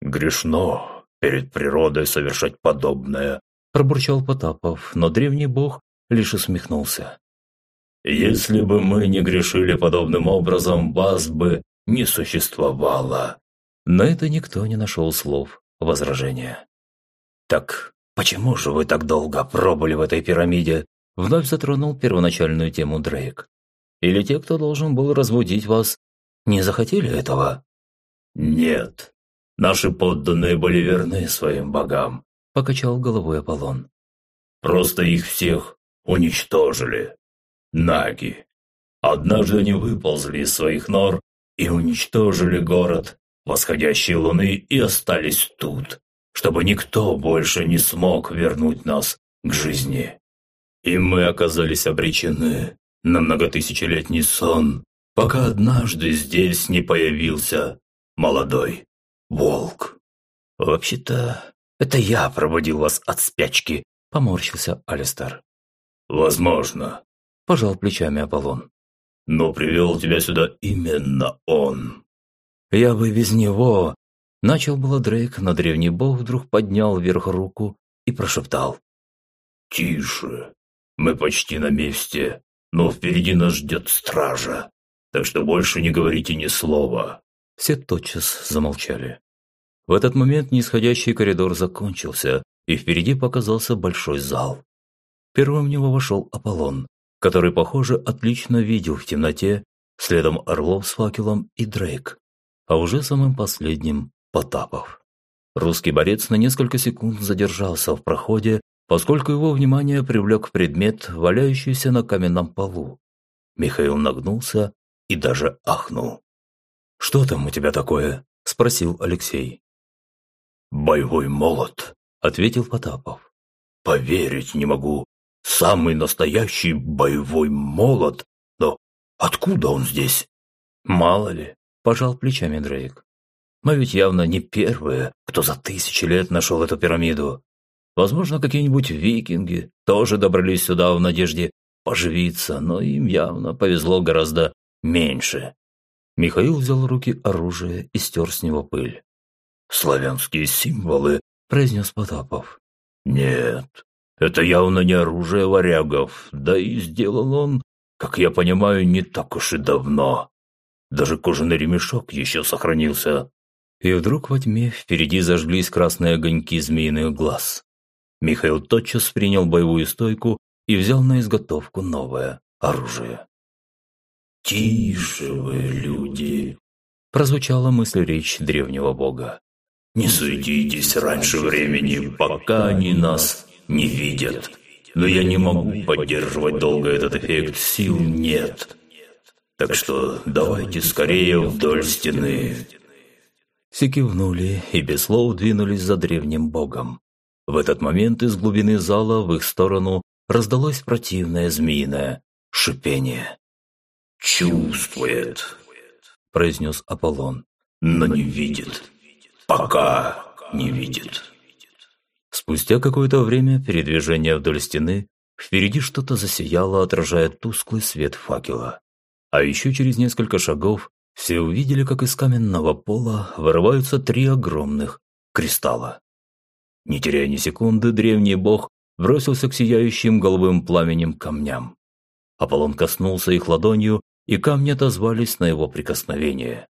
Speaker 4: Грешно перед природой совершать подобное», – пробурчал Потапов, но древний бог лишь усмехнулся. Если бы мы не грешили подобным образом, вас бы не существовало.
Speaker 2: На это никто не нашел слов возражения.
Speaker 3: «Так почему же вы так долго пробыли в этой пирамиде?» Вновь затронул первоначальную тему Дрейк. «Или те, кто должен был разбудить вас, не захотели этого?»
Speaker 4: «Нет. Наши подданные были верны своим богам», – покачал головой Аполлон. «Просто их всех уничтожили. Наги. Однажды они выползли из своих нор и уничтожили город восходящей луны и остались тут, чтобы никто больше не смог вернуть нас к жизни. И мы оказались обречены на многотысячелетний сон, пока однажды здесь не появился молодой волк.
Speaker 3: «Вообще-то, это я пробудил вас от спячки», – поморщился Алистер.
Speaker 4: «Возможно пожал плечами Аполлон. «Но привел тебя сюда именно он».
Speaker 3: «Я бы без него...» Начал было Дрейк, но древний бог вдруг поднял вверх руку и прошептал.
Speaker 4: «Тише. Мы почти на месте, но впереди нас ждет стража, так что больше не говорите ни слова».
Speaker 2: Все тотчас замолчали. В этот момент нисходящий коридор закончился, и впереди показался большой зал. Первым в него вошел Аполлон, который, похоже, отлично видел в темноте, следом Орлов с факелом и Дрейк, а уже самым последним – Потапов. Русский борец на несколько секунд задержался в проходе, поскольку его внимание привлек предмет, валяющийся на каменном полу. Михаил нагнулся и даже ахнул. «Что там у тебя такое?» – спросил Алексей.
Speaker 4: «Боевой молот», – ответил Потапов. «Поверить не могу, Самый настоящий боевой молот. Но откуда он здесь?
Speaker 2: Мало ли, пожал плечами Дрейк. Мы ведь явно не первые, кто за тысячи лет нашел эту пирамиду. Возможно, какие-нибудь викинги тоже добрались сюда в надежде поживиться, но им явно повезло гораздо меньше. Михаил взял в руки оружие и стер с него пыль.
Speaker 4: «Славянские символы», – произнес Потапов. «Нет, это явно не оружие варягов, да и сделал он, как я понимаю, не так уж и давно. Даже кожаный ремешок еще сохранился.
Speaker 2: И вдруг во тьме впереди зажглись красные огоньки змеиных глаз. Михаил тотчас принял боевую стойку и взял на изготовку новое оружие.
Speaker 4: «Тише вы, люди!»
Speaker 2: – прозвучала мысль речь древнего бога.
Speaker 4: «Не суетитесь раньше времени, пока они нас не видят. Но я не могу поддерживать долго этот эффект, сил нет. Так что давайте скорее вдоль стены».
Speaker 2: Все кивнули и без слов двинулись за древним богом. В этот момент из глубины зала в их сторону раздалось противное змеиное шипение.
Speaker 4: «Чувствует», – произнес Аполлон, – «но не видит. Пока не видит».
Speaker 2: Спустя какое-то время передвижения вдоль стены впереди что-то засияло, отражая тусклый свет факела. А еще через несколько шагов все увидели, как из каменного пола вырываются три огромных кристалла. Не теряя ни секунды, древний бог бросился к сияющим голубым пламенем камням. Аполлон коснулся их ладонью,
Speaker 1: и камни отозвались на его прикосновение.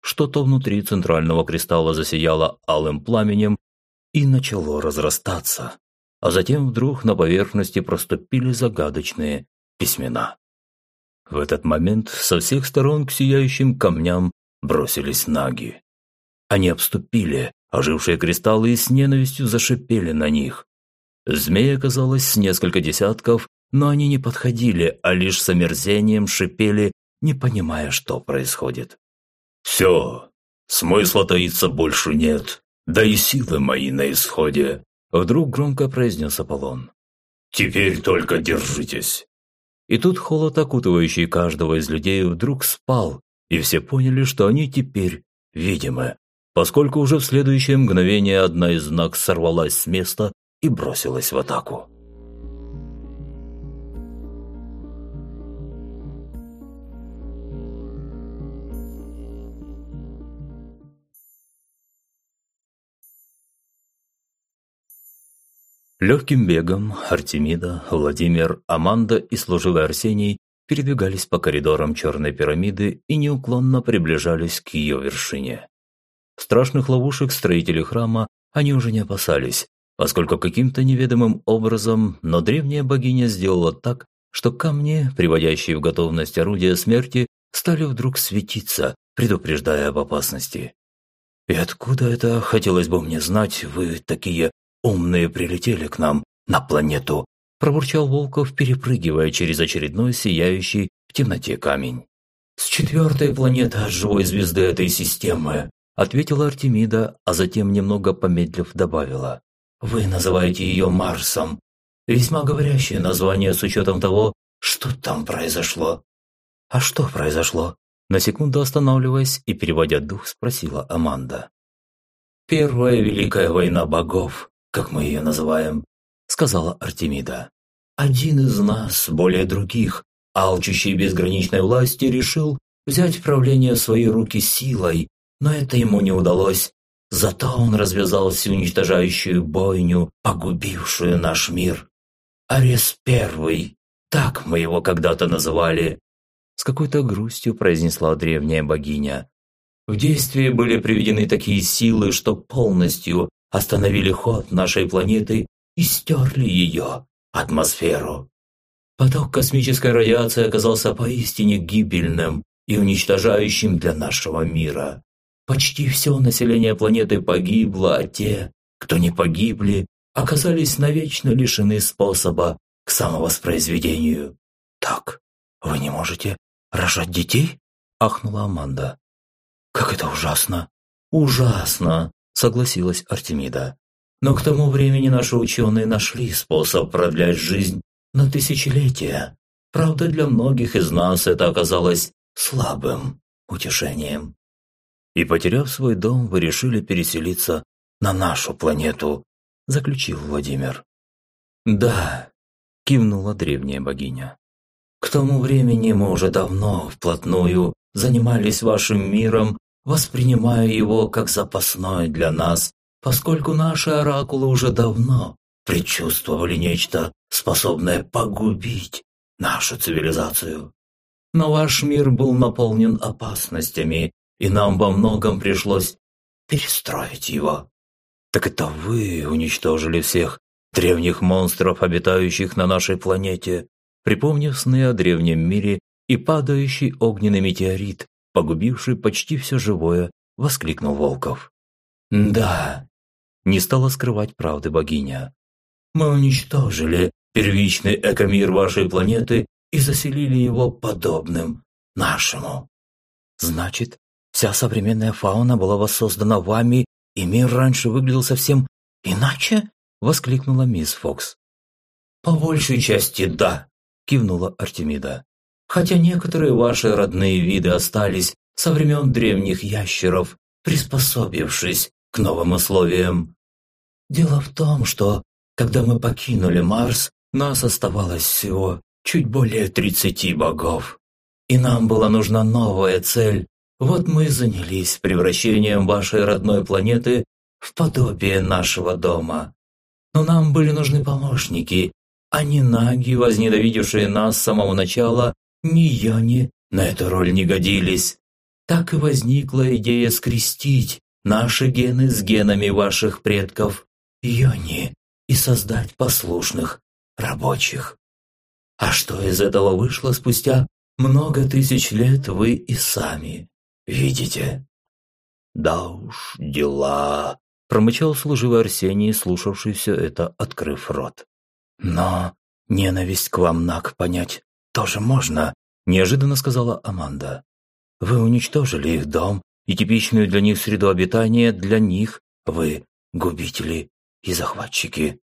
Speaker 1: Что-то внутри центрального кристалла засияло алым пламенем и начало разрастаться, а затем вдруг на поверхности проступили загадочные письмена. В этот момент со всех сторон к сияющим камням бросились наги. Они обступили ожившие кристаллы и с ненавистью зашипели на них. Змей оказалось несколько десятков, но они не подходили, а лишь с омерзением шипели, не понимая, что происходит.
Speaker 4: «Все, смысла таиться больше нет, да и силы мои на исходе»,
Speaker 1: вдруг громко произнес Аполлон.
Speaker 4: «Теперь только держитесь».
Speaker 1: И тут холод, окутывающий каждого из людей, вдруг спал, и все поняли, что они теперь видимы, поскольку уже в следующее мгновение одна из знак сорвалась с места и бросилась в атаку. Легким бегом Артемида, Владимир, Аманда и служивый Арсений передвигались по коридорам черной пирамиды и неуклонно приближались к ее вершине. Страшных ловушек строители храма они уже не опасались, поскольку каким-то неведомым образом, но древняя богиня сделала так, что камни, приводящие в готовность орудия смерти, стали вдруг светиться, предупреждая об опасности. «И откуда это, хотелось бы мне знать, вы такие умные прилетели к нам на планету?» пробурчал Волков, перепрыгивая через очередной сияющий в темноте камень.
Speaker 3: «С четвертой планеты от живой звезды этой системы», ответила Артемида, а затем, немного помедлив, добавила. «Вы называете ее Марсом. Весьма говорящее название с учетом того, что там произошло».
Speaker 1: «А что произошло?» На секунду останавливаясь и переводя дух, спросила Аманда.
Speaker 3: «Первая Великая война богов», как мы ее называем», — сказала Артемида. «Один из нас, более других, алчущий безграничной власти, решил взять правление в свои руки силой, но это ему не удалось. Зато он развязал всю уничтожающую бойню, погубившую наш мир. Арес Первый, так мы его когда-то называли.
Speaker 1: С какой-то грустью произнесла древняя богиня.
Speaker 3: В действие были приведены такие силы, что полностью остановили ход нашей планеты и стерли ее, атмосферу. Поток космической радиации оказался поистине гибельным и уничтожающим для нашего мира. Почти все население планеты погибло, а те, кто не погибли, оказались навечно лишены способа к самовоспроизведению.
Speaker 1: «Так, вы не можете рожать детей?» – ахнула Аманда. «Как это ужасно!»
Speaker 3: «Ужасно!» Согласилась Артемида. Но к тому времени наши ученые нашли способ продлять жизнь на тысячелетия. Правда, для многих из нас это оказалось слабым утешением.
Speaker 1: И потеряв свой дом, вы решили переселиться на нашу планету, заключил Владимир.
Speaker 3: Да, кивнула древняя богиня. К тому времени мы уже давно вплотную занимались вашим миром воспринимаю его как запасной для нас, поскольку наши оракулы уже давно предчувствовали нечто, способное погубить нашу цивилизацию. Но ваш мир был наполнен опасностями, и нам во многом пришлось перестроить его.
Speaker 1: Так это вы уничтожили всех древних монстров, обитающих на нашей планете, припомнив сны о древнем мире и падающий огненный метеорит, погубивший почти все живое, воскликнул Волков.
Speaker 3: «Да», – не стала скрывать правды богиня. «Мы уничтожили первичный экомир вашей планеты и заселили его подобным нашему».
Speaker 1: «Значит, вся современная фауна была воссоздана вами, и мир раньше выглядел совсем иначе?» – воскликнула мисс Фокс.
Speaker 3: «По большей части да», – кивнула Артемида хотя некоторые ваши родные виды остались со времен древних ящеров, приспособившись к новым условиям. Дело в том, что, когда мы покинули Марс, нас оставалось всего чуть более 30 богов. И нам была нужна новая цель. Вот мы занялись превращением вашей родной планеты в подобие нашего дома. Но нам были нужны помощники, а не наги, возненавидевшие нас с самого начала ни Йони, на эту роль не годились. Так и возникла идея скрестить наши гены с генами ваших предков, Йони, и создать послушных, рабочих. А что из этого вышло спустя много тысяч лет, вы и сами видите.
Speaker 2: «Да уж, дела», – промычал служивый Арсений, слушавший все это, открыв рот.
Speaker 3: «Но ненависть к вам, Нак, понять тоже можно», – неожиданно сказала Аманда. «Вы уничтожили их дом и типичную для них среду обитания, для них вы губители и захватчики».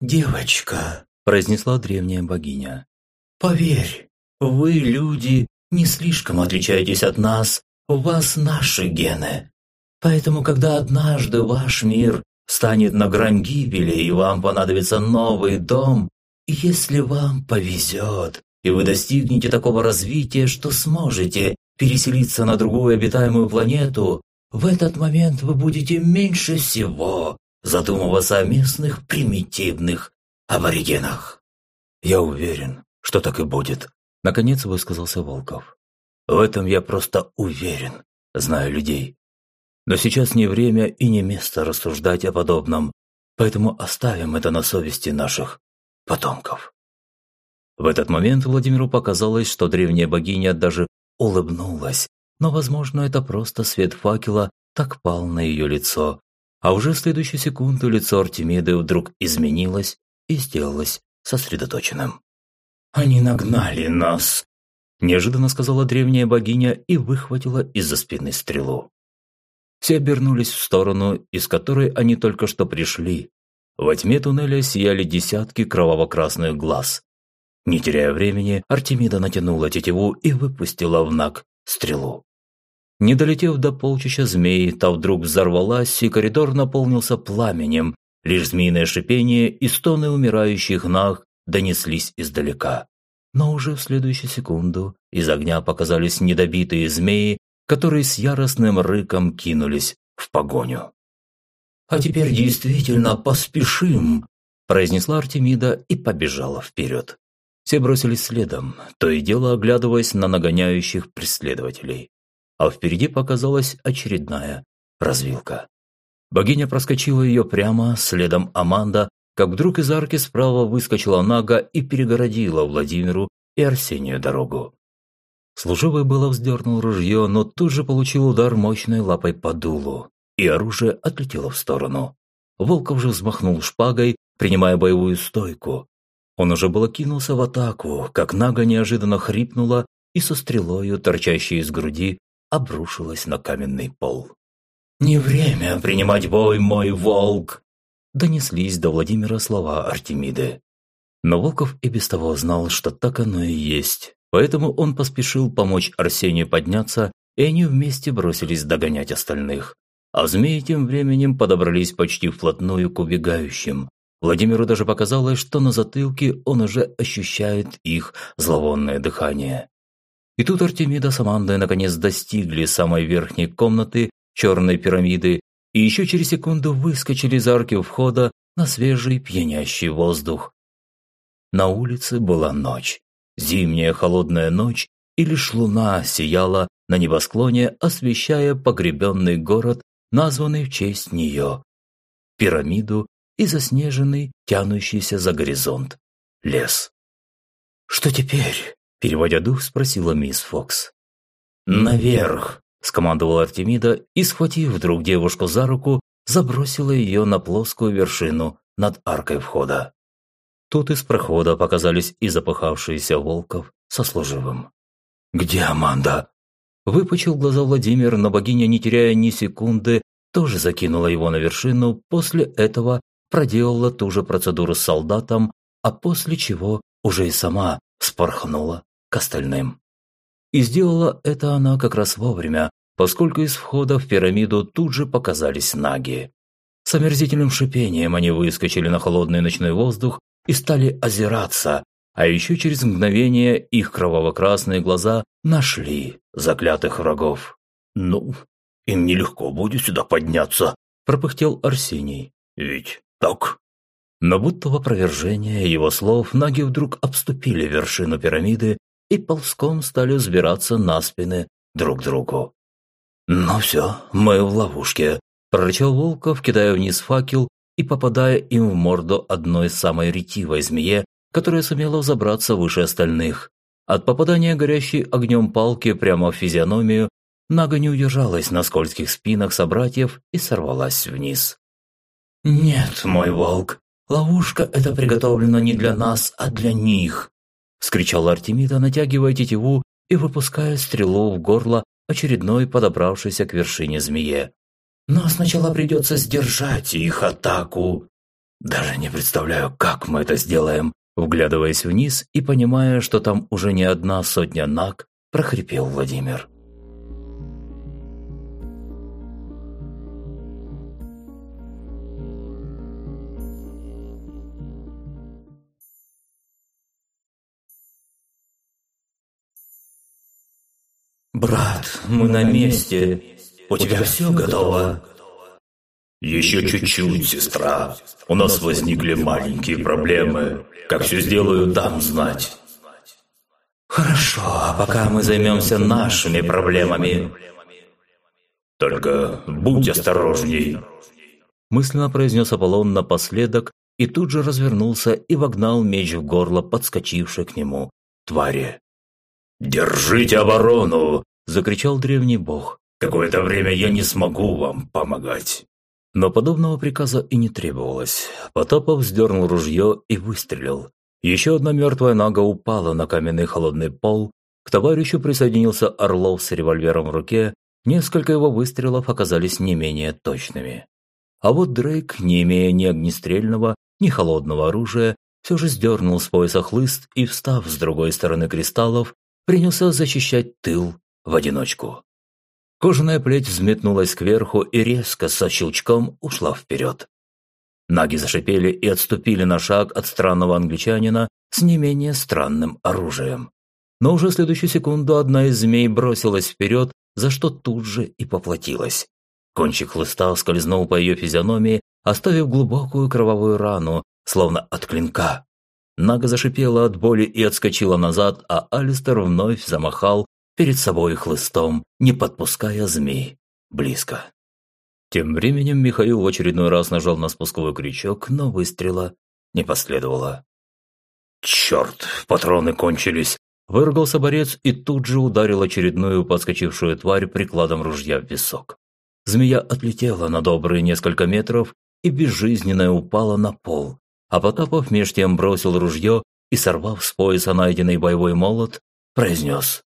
Speaker 3: «Девочка», – произнесла древняя богиня, – «поверь, вы, люди, не слишком отличаетесь от нас, у вас наши гены. Поэтому, когда однажды ваш мир станет на грань гибели и вам понадобится новый дом, если вам повезет, и вы достигнете такого развития, что сможете переселиться на другую обитаемую планету, в этот момент вы будете меньше всего задумываться о местных примитивных аборигенах.
Speaker 2: Я уверен, что так и будет, наконец высказался Волков. В этом я просто уверен, знаю людей. Но сейчас не время и не место рассуждать о подобном, поэтому оставим это на совести наших потомков. В этот момент Владимиру показалось, что древняя богиня даже улыбнулась, но, возможно, это просто свет факела так пал на ее лицо, а уже в следующую секунду лицо Артемиды вдруг изменилось и сделалось сосредоточенным.
Speaker 3: «Они нагнали нас!»
Speaker 2: неожиданно сказала древняя богиня и выхватила из-за спины стрелу. Все обернулись в сторону, из которой они только что пришли. Во тьме туннеля сияли десятки кроваво-красных глаз. Не теряя времени, Артемида натянула тетиву и выпустила в Наг стрелу. Не долетев до полчища змей, та вдруг взорвалась, и коридор наполнился пламенем. Лишь змеиное шипение и стоны умирающих наг донеслись издалека но уже в следующую секунду из огня показались недобитые змеи, которые с яростным рыком кинулись в погоню.
Speaker 3: «А теперь действительно поспешим», – произнесла Артемида и побежала вперед.
Speaker 2: Все бросились следом, то и дело оглядываясь на нагоняющих преследователей. А впереди показалась очередная развилка. Богиня проскочила ее прямо, следом Аманда, как вдруг из арки справа выскочила Нага и перегородила Владимиру и Арсению дорогу. Служивый было вздернул ружье, но тут же получил удар мощной лапой по дулу, и оружие отлетело в сторону. Волков же взмахнул шпагой, принимая боевую стойку. Он уже было кинулся в атаку, как Нага неожиданно хрипнула и со стрелою, торчащей из груди, обрушилась на каменный пол.
Speaker 3: «Не время принимать бой, мой волк!»
Speaker 2: донеслись до Владимира слова Артемиды. Но Волков и без того знал, что так оно и есть, поэтому он поспешил помочь Арсению подняться, и они вместе бросились догонять остальных. А змеи тем временем подобрались почти вплотную к убегающим. Владимиру даже показалось, что на затылке он уже ощущает их зловонное дыхание. И тут Артемида с Амандой наконец достигли самой верхней комнаты черной пирамиды и еще через секунду выскочили из арки входа на свежий пьянящий воздух. На улице была ночь, зимняя холодная ночь, и лишь луна сияла на небосклоне, освещая погребенный город, названный в честь нее, пирамиду и заснеженный, тянущийся за горизонт, лес.
Speaker 3: «Что теперь?» – переводя дух, спросила мисс Фокс.
Speaker 2: «Наверх!» скомандовала Артемида и, схватив вдруг девушку за руку, забросила ее на плоскую вершину над аркой входа. Тут из прохода показались и запыхавшиеся Волков со служивым.
Speaker 3: «Где Аманда?»
Speaker 2: Выпучил глаза Владимир, но богиня, не теряя ни секунды, тоже закинула его на вершину, после этого проделала ту же процедуру с солдатом, а после чего уже и сама спорхнула к остальным. И сделала это она как раз вовремя, поскольку из входа в пирамиду тут же показались наги. С омерзительным шипением они выскочили на холодный ночной воздух и стали озираться, а еще через мгновение их кроваво-красные глаза нашли заклятых врагов.
Speaker 4: «Ну, им нелегко будет сюда подняться», – пропыхтел Арсений. «Ведь так?»
Speaker 2: Но будто в опровержение его слов наги вдруг обступили вершину пирамиды
Speaker 1: и ползком стали взбираться на спины друг другу. «Ну все, мы в ловушке», – прорычал Волков, кидая вниз факел и попадая им в морду одной самой ретивой змее, которая сумела забраться выше остальных. От попадания горящей огнем палки прямо в физиономию Нага не удержалась на скользких спинах собратьев и сорвалась вниз. «Нет, мой волк, ловушка эта приготовлена не для нас, а для них!» – скричала Артемида, натягивая тетиву и выпуская стрелу в горло очередной подобравшейся к вершине змее. «Но сначала придется сдержать их атаку!» «Даже не представляю, как мы это сделаем!» Вглядываясь вниз и понимая, что там уже не одна сотня наг, прохрипел Владимир.
Speaker 3: «Брат, мы на месте. У тебя все готово?»
Speaker 4: «Еще чуть-чуть, сестра. У нас возникли маленькие проблемы. Как все сделаю, дам знать».
Speaker 3: «Хорошо, а пока мы займемся нашими проблемами».
Speaker 4: «Только будь осторожней», –
Speaker 1: мысленно произнес Аполлон напоследок и тут же развернулся и вогнал меч в горло подскочившей к нему твари.
Speaker 4: «Держите оборону!»
Speaker 1: – закричал древний бог.
Speaker 4: «Какое-то время я не смогу вам помогать».
Speaker 1: Но подобного приказа и не требовалось. Потапов сдернул ружье и выстрелил. Еще одна мертвая нага упала на каменный холодный пол. К товарищу присоединился Орлов с револьвером в руке. Несколько его выстрелов оказались не менее точными. А вот Дрейк, не имея ни огнестрельного, ни холодного оружия, все же сдернул с пояса хлыст и, встав с другой стороны кристаллов, принялся защищать тыл в одиночку. Кожаная плеть взметнулась кверху и резко со щелчком ушла вперед. Наги зашипели и отступили на шаг от странного англичанина с не менее странным оружием. Но уже в следующую секунду одна из змей бросилась вперед, за что тут же и поплатилась. Кончик хлыста скользнул по ее физиономии, оставив глубокую кровавую рану, словно от клинка. Нага зашипела от боли и отскочила назад, а Алистер вновь замахал перед собой хлыстом, не подпуская змей близко. Тем временем Михаил в очередной раз нажал на спусковой крючок, но выстрела не последовало.
Speaker 4: «Черт, патроны кончились!»
Speaker 1: Выругался борец и тут же ударил очередную подскочившую тварь прикладом ружья в висок. Змея отлетела на добрые несколько метров и безжизненно упала на пол, а Потапов меж тем бросил ружье и, сорвав с пояса найденный боевой молот, произнес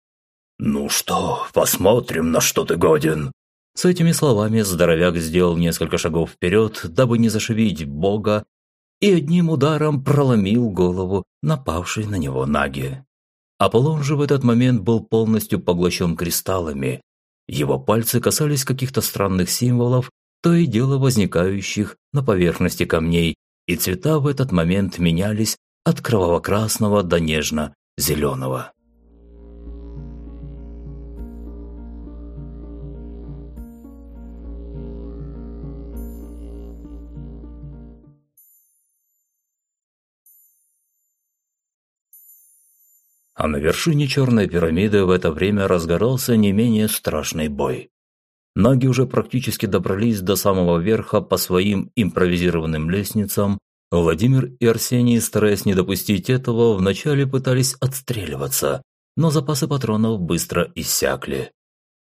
Speaker 4: «Ну что, посмотрим, на что ты годен».
Speaker 1: С этими словами здоровяк сделал несколько шагов вперед, дабы не зашибить бога, и одним ударом проломил голову напавшей на него наги. Аполлон же в этот момент был полностью поглощен кристаллами. Его пальцы касались каких-то странных символов, то и дело возникающих на поверхности камней, и цвета в этот момент менялись от кроваво-красного до нежно-зеленого. А на вершине черной пирамиды в это время разгорался не менее страшный бой. Наги уже практически добрались до самого верха по своим импровизированным лестницам. Владимир и Арсений, стараясь не допустить этого, вначале пытались отстреливаться, но запасы патронов быстро иссякли.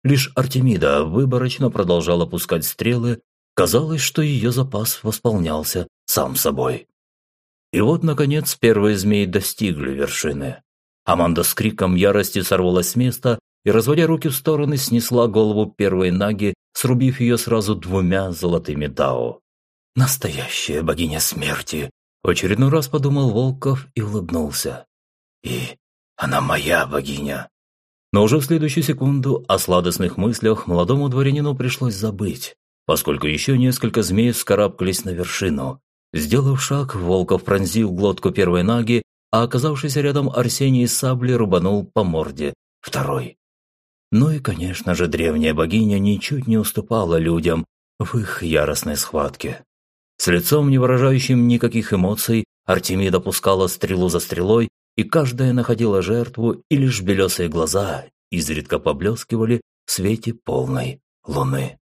Speaker 1: Лишь Артемида выборочно продолжала пускать стрелы, казалось, что ее запас восполнялся сам собой. И вот, наконец, первые змеи достигли вершины. Аманда с криком ярости сорвалась с места и, разводя руки в стороны, снесла голову первой Наги, срубив ее сразу двумя золотыми дао. «Настоящая богиня смерти!» Очередной раз подумал Волков и улыбнулся. «И она моя богиня!» Но уже в следующую секунду о сладостных мыслях молодому дворянину пришлось забыть, поскольку еще несколько змей вскарабкались на вершину. Сделав шаг, Волков пронзил глотку первой наги, а оказавшийся рядом Арсений саблей рубанул по морде второй. Ну и, конечно же, древняя богиня ничуть не уступала людям в их яростной схватке. С лицом, не выражающим никаких эмоций, Артемида пускала стрелу за стрелой, и каждая находила жертву, и лишь белесые глаза изредка поблескивали в свете полной луны.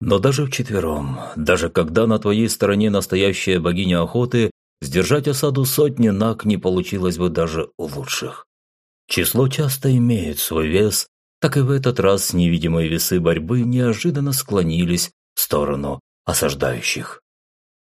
Speaker 1: Но даже вчетвером, даже когда на твоей стороне настоящая богиня охоты, сдержать осаду сотни наг не получилось бы даже у лучших. Число часто имеет свой вес, так и в этот раз невидимые весы борьбы неожиданно склонились в сторону осаждающих.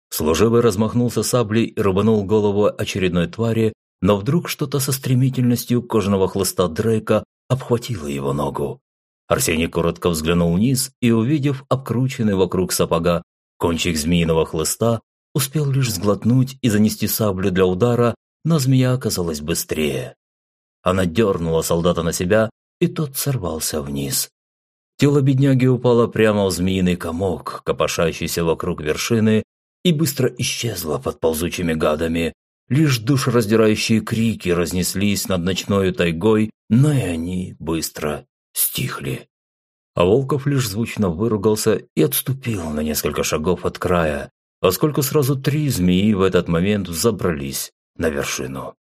Speaker 1: Служивый размахнулся саблей и рубанул голову очередной твари, но вдруг что-то со стремительностью кожаного хлыста Дрейка обхватило его ногу. Арсений коротко взглянул вниз и, увидев обкрученный вокруг сапога кончик змеиного хлыста, успел лишь сглотнуть и занести саблю для удара, но змея оказалась быстрее. Она дернула солдата на себя, и тот сорвался вниз. Тело бедняги упало прямо в змеиный комок, копошащийся вокруг вершины, и быстро исчезло под ползучими гадами. Лишь душераздирающие крики разнеслись над ночной тайгой, но и они быстро стихли. А Волков лишь звучно выругался и отступил на несколько шагов от края, поскольку сразу три змеи в этот момент взобрались на вершину.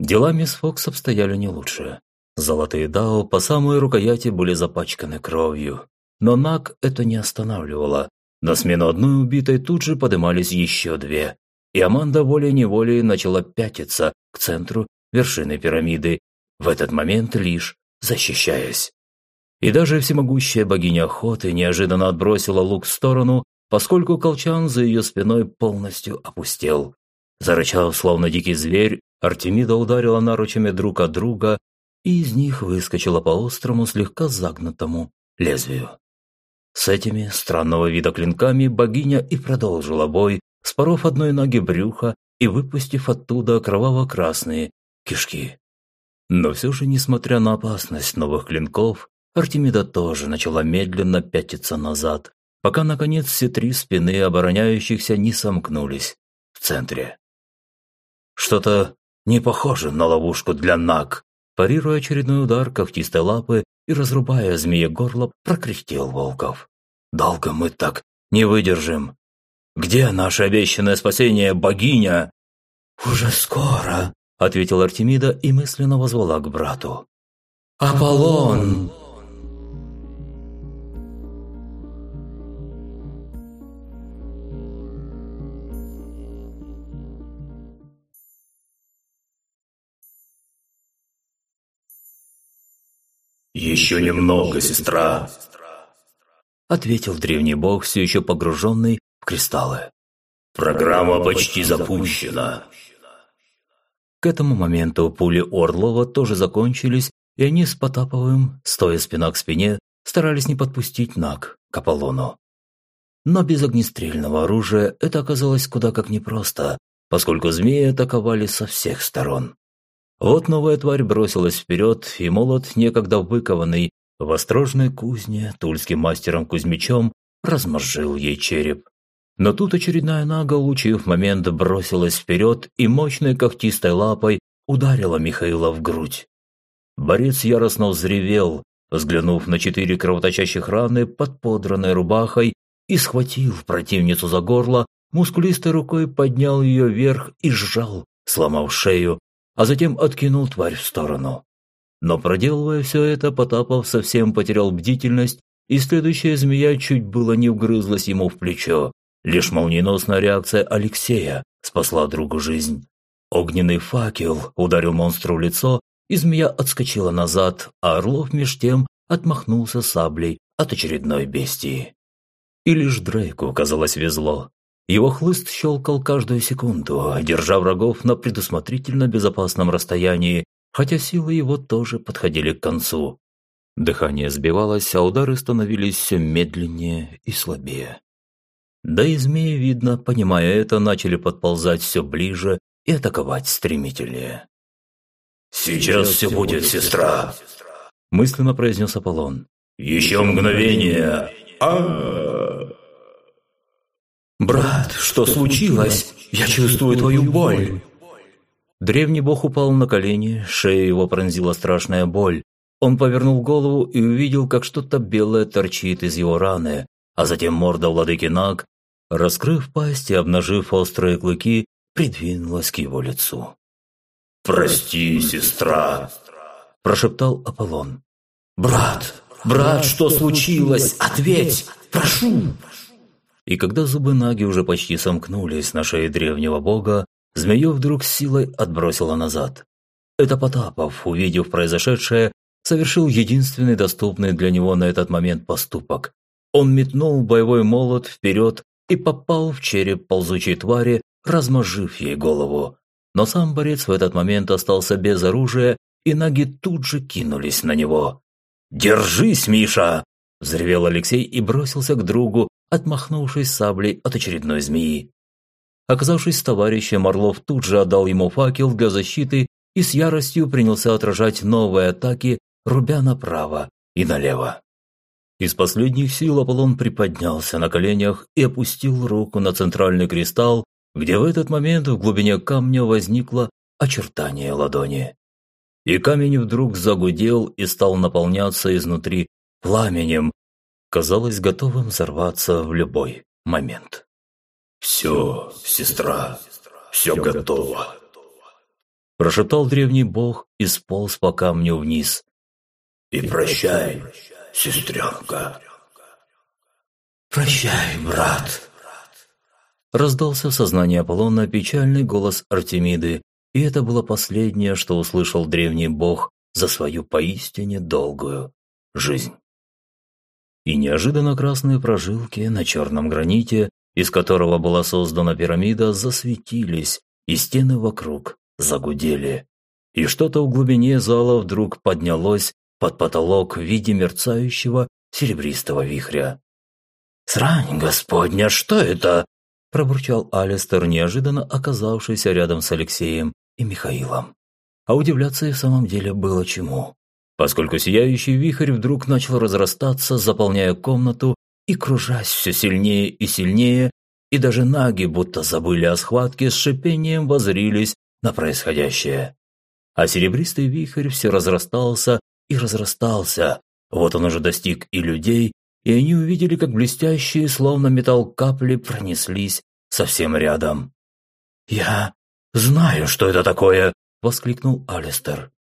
Speaker 1: Дела мисс Фокс обстояли не лучше. Золотые дао по самой рукояти были запачканы кровью. Но Наг это не останавливало. На смену одной убитой тут же подымались еще две. И Аманда волей-неволей начала пятиться к центру вершины пирамиды, в этот момент лишь защищаясь. И даже всемогущая богиня охоты неожиданно отбросила лук в сторону, поскольку колчан за ее спиной полностью опустел. Зарычав, словно дикий зверь, Артемида ударила наручами друг от друга, и из них выскочила по острому, слегка загнутому лезвию. С этими странного вида клинками богиня и продолжила бой, споров одной ноги брюха и выпустив оттуда кроваво-красные кишки. Но все же, несмотря на опасность новых клинков, Артемида тоже начала медленно пятиться назад, пока, наконец, все три спины обороняющихся не сомкнулись в центре. Что-то не похоже на ловушку для наг. Парируя очередной удар когтистой лапы и разрубая змея горло, прокряхтел Волков. «Долго мы так не выдержим. Где наше обещанное спасение, богиня?»
Speaker 3: «Уже скоро», –
Speaker 1: ответила Артемида и мысленно возвала к брату.
Speaker 3: «Аполлон!»
Speaker 4: «Еще немного, сестра!»
Speaker 1: Ответил древний бог, все еще погруженный в кристаллы.
Speaker 4: «Программа почти запущена!»
Speaker 1: К этому моменту пули Орлова тоже закончились, и они с Потаповым, стоя спина к спине, старались не подпустить Наг к Аполлону. Но без огнестрельного оружия это оказалось куда как непросто, поскольку змеи атаковали со всех сторон. Вот новая тварь бросилась вперед, и молот, некогда выкованный в острожной кузне тульским мастером Кузьмичом, размозжил ей череп. Но тут очередная нага, улучив момент, бросилась вперед и мощной когтистой лапой ударила Михаила в грудь. Борец яростно взревел, взглянув на четыре кровоточащих раны под подранной рубахой и, схватив противницу за горло, мускулистой рукой поднял ее вверх и сжал, сломав шею, а затем откинул тварь в сторону. Но проделывая все это, Потапов совсем потерял бдительность, и следующая змея чуть было не вгрызлась ему в плечо. Лишь молниеносная реакция Алексея спасла другу жизнь. Огненный факел ударил монстру в лицо, и змея отскочила назад, а Орлов меж тем отмахнулся саблей от очередной бестии. И лишь Дрейку, казалось, везло. Его хлыст щелкал каждую секунду, держа врагов на предусмотрительно безопасном расстоянии, хотя силы его тоже подходили к концу. Дыхание сбивалось, а удары становились все медленнее и слабее. Да и змеи, видно, понимая это, начали подползать все ближе и атаковать стремительнее.
Speaker 4: «Сейчас все будет, сестра!»
Speaker 1: мысленно произнес Аполлон.
Speaker 4: «Еще мгновение! а
Speaker 3: «Брат, что случилось? Я чувствую твою боль!»
Speaker 1: Древний бог упал на колени, шея его пронзила страшная боль. Он повернул голову и увидел, как что-то белое торчит из его раны, а затем морда владыки Наг, раскрыв пасть и обнажив острые клыки, придвинулась к его лицу.
Speaker 4: «Прости, сестра!»
Speaker 2: – прошептал Аполлон.
Speaker 3: «Брат, брат, что случилось? Ответь! Прошу!»
Speaker 2: И когда зубы Наги уже почти сомкнулись на шее древнего бога, змею вдруг с силой отбросило назад. Это Потапов, увидев произошедшее, совершил единственный доступный для него на этот момент поступок. Он метнул боевой молот вперед и попал в череп ползучей твари, размажив ей голову. Но сам борец в этот момент остался без оружия, и наги тут же кинулись на него. «Держись, Миша!» – взревел Алексей и бросился к другу, отмахнувшись саблей от очередной змеи. Оказавшись с товарищем, Орлов тут же отдал ему факел для защиты и с яростью принялся отражать новые атаки, рубя направо и налево. Из последних сил Аполлон приподнялся на коленях и опустил руку на центральный кристалл, где в этот момент в глубине камня возникло очертание ладони. И камень вдруг загудел и стал наполняться изнутри пламенем, казалось готовым взорваться в любой момент.
Speaker 4: «Все, сестра, все готово», –
Speaker 2: прошептал древний бог и сполз по камню вниз.
Speaker 4: «И прощай, сестренка».
Speaker 3: «Прощай, брат»,
Speaker 2: Раздался в сознании Аполлона печальный голос Артемиды, и это было последнее, что услышал древний бог за свою поистине долгую жизнь. И неожиданно красные прожилки на черном граните, из которого была создана пирамида, засветились, и стены вокруг загудели. И что-то в глубине зала вдруг поднялось под потолок в виде мерцающего серебристого вихря.
Speaker 3: «Срань, Господня, что это?»
Speaker 2: пробурчал Алистер, неожиданно оказавшийся рядом с Алексеем и Михаилом. А удивляться и в самом деле было чему. Поскольку сияющий вихрь вдруг начал разрастаться, заполняя комнату и кружась все сильнее и сильнее, и даже наги будто забыли о схватке, с шипением возрились на происходящее. А серебристый вихрь все разрастался и разрастался. Вот он уже достиг и людей, и они увидели, как блестящие, словно металл капли, пронеслись совсем рядом.
Speaker 3: «Я знаю, что это такое!»
Speaker 2: – воскликнул Алистер.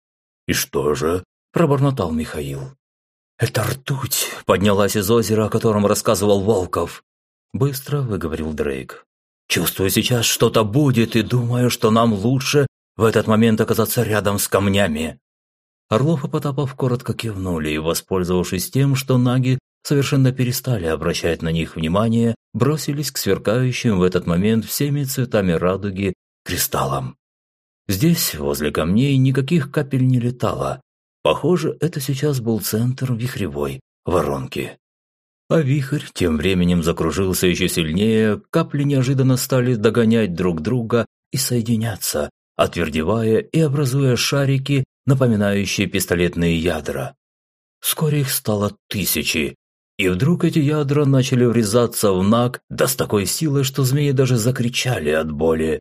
Speaker 4: «И что же?»
Speaker 2: – пробормотал Михаил.
Speaker 3: «Это ртуть!» – поднялась из озера, о котором рассказывал Волков.
Speaker 2: Быстро выговорил Дрейк.
Speaker 3: «Чувствую, сейчас что-то будет, и думаю, что нам лучше в этот момент оказаться рядом с камнями».
Speaker 2: Орлов и Потапов коротко кивнули и, воспользовавшись тем, что наги совершенно перестали обращать на них внимание, бросились к сверкающим в этот момент всеми цветами радуги кристаллам. Здесь, возле камней, никаких капель не летало. Похоже, это сейчас был центр вихревой воронки. А вихрь тем временем закружился еще сильнее, капли неожиданно стали догонять друг друга и соединяться, отвердевая и образуя шарики, напоминающие пистолетные ядра. Вскоре их стало тысячи, и вдруг эти ядра начали врезаться в наг, да с такой силой, что змеи даже закричали от боли.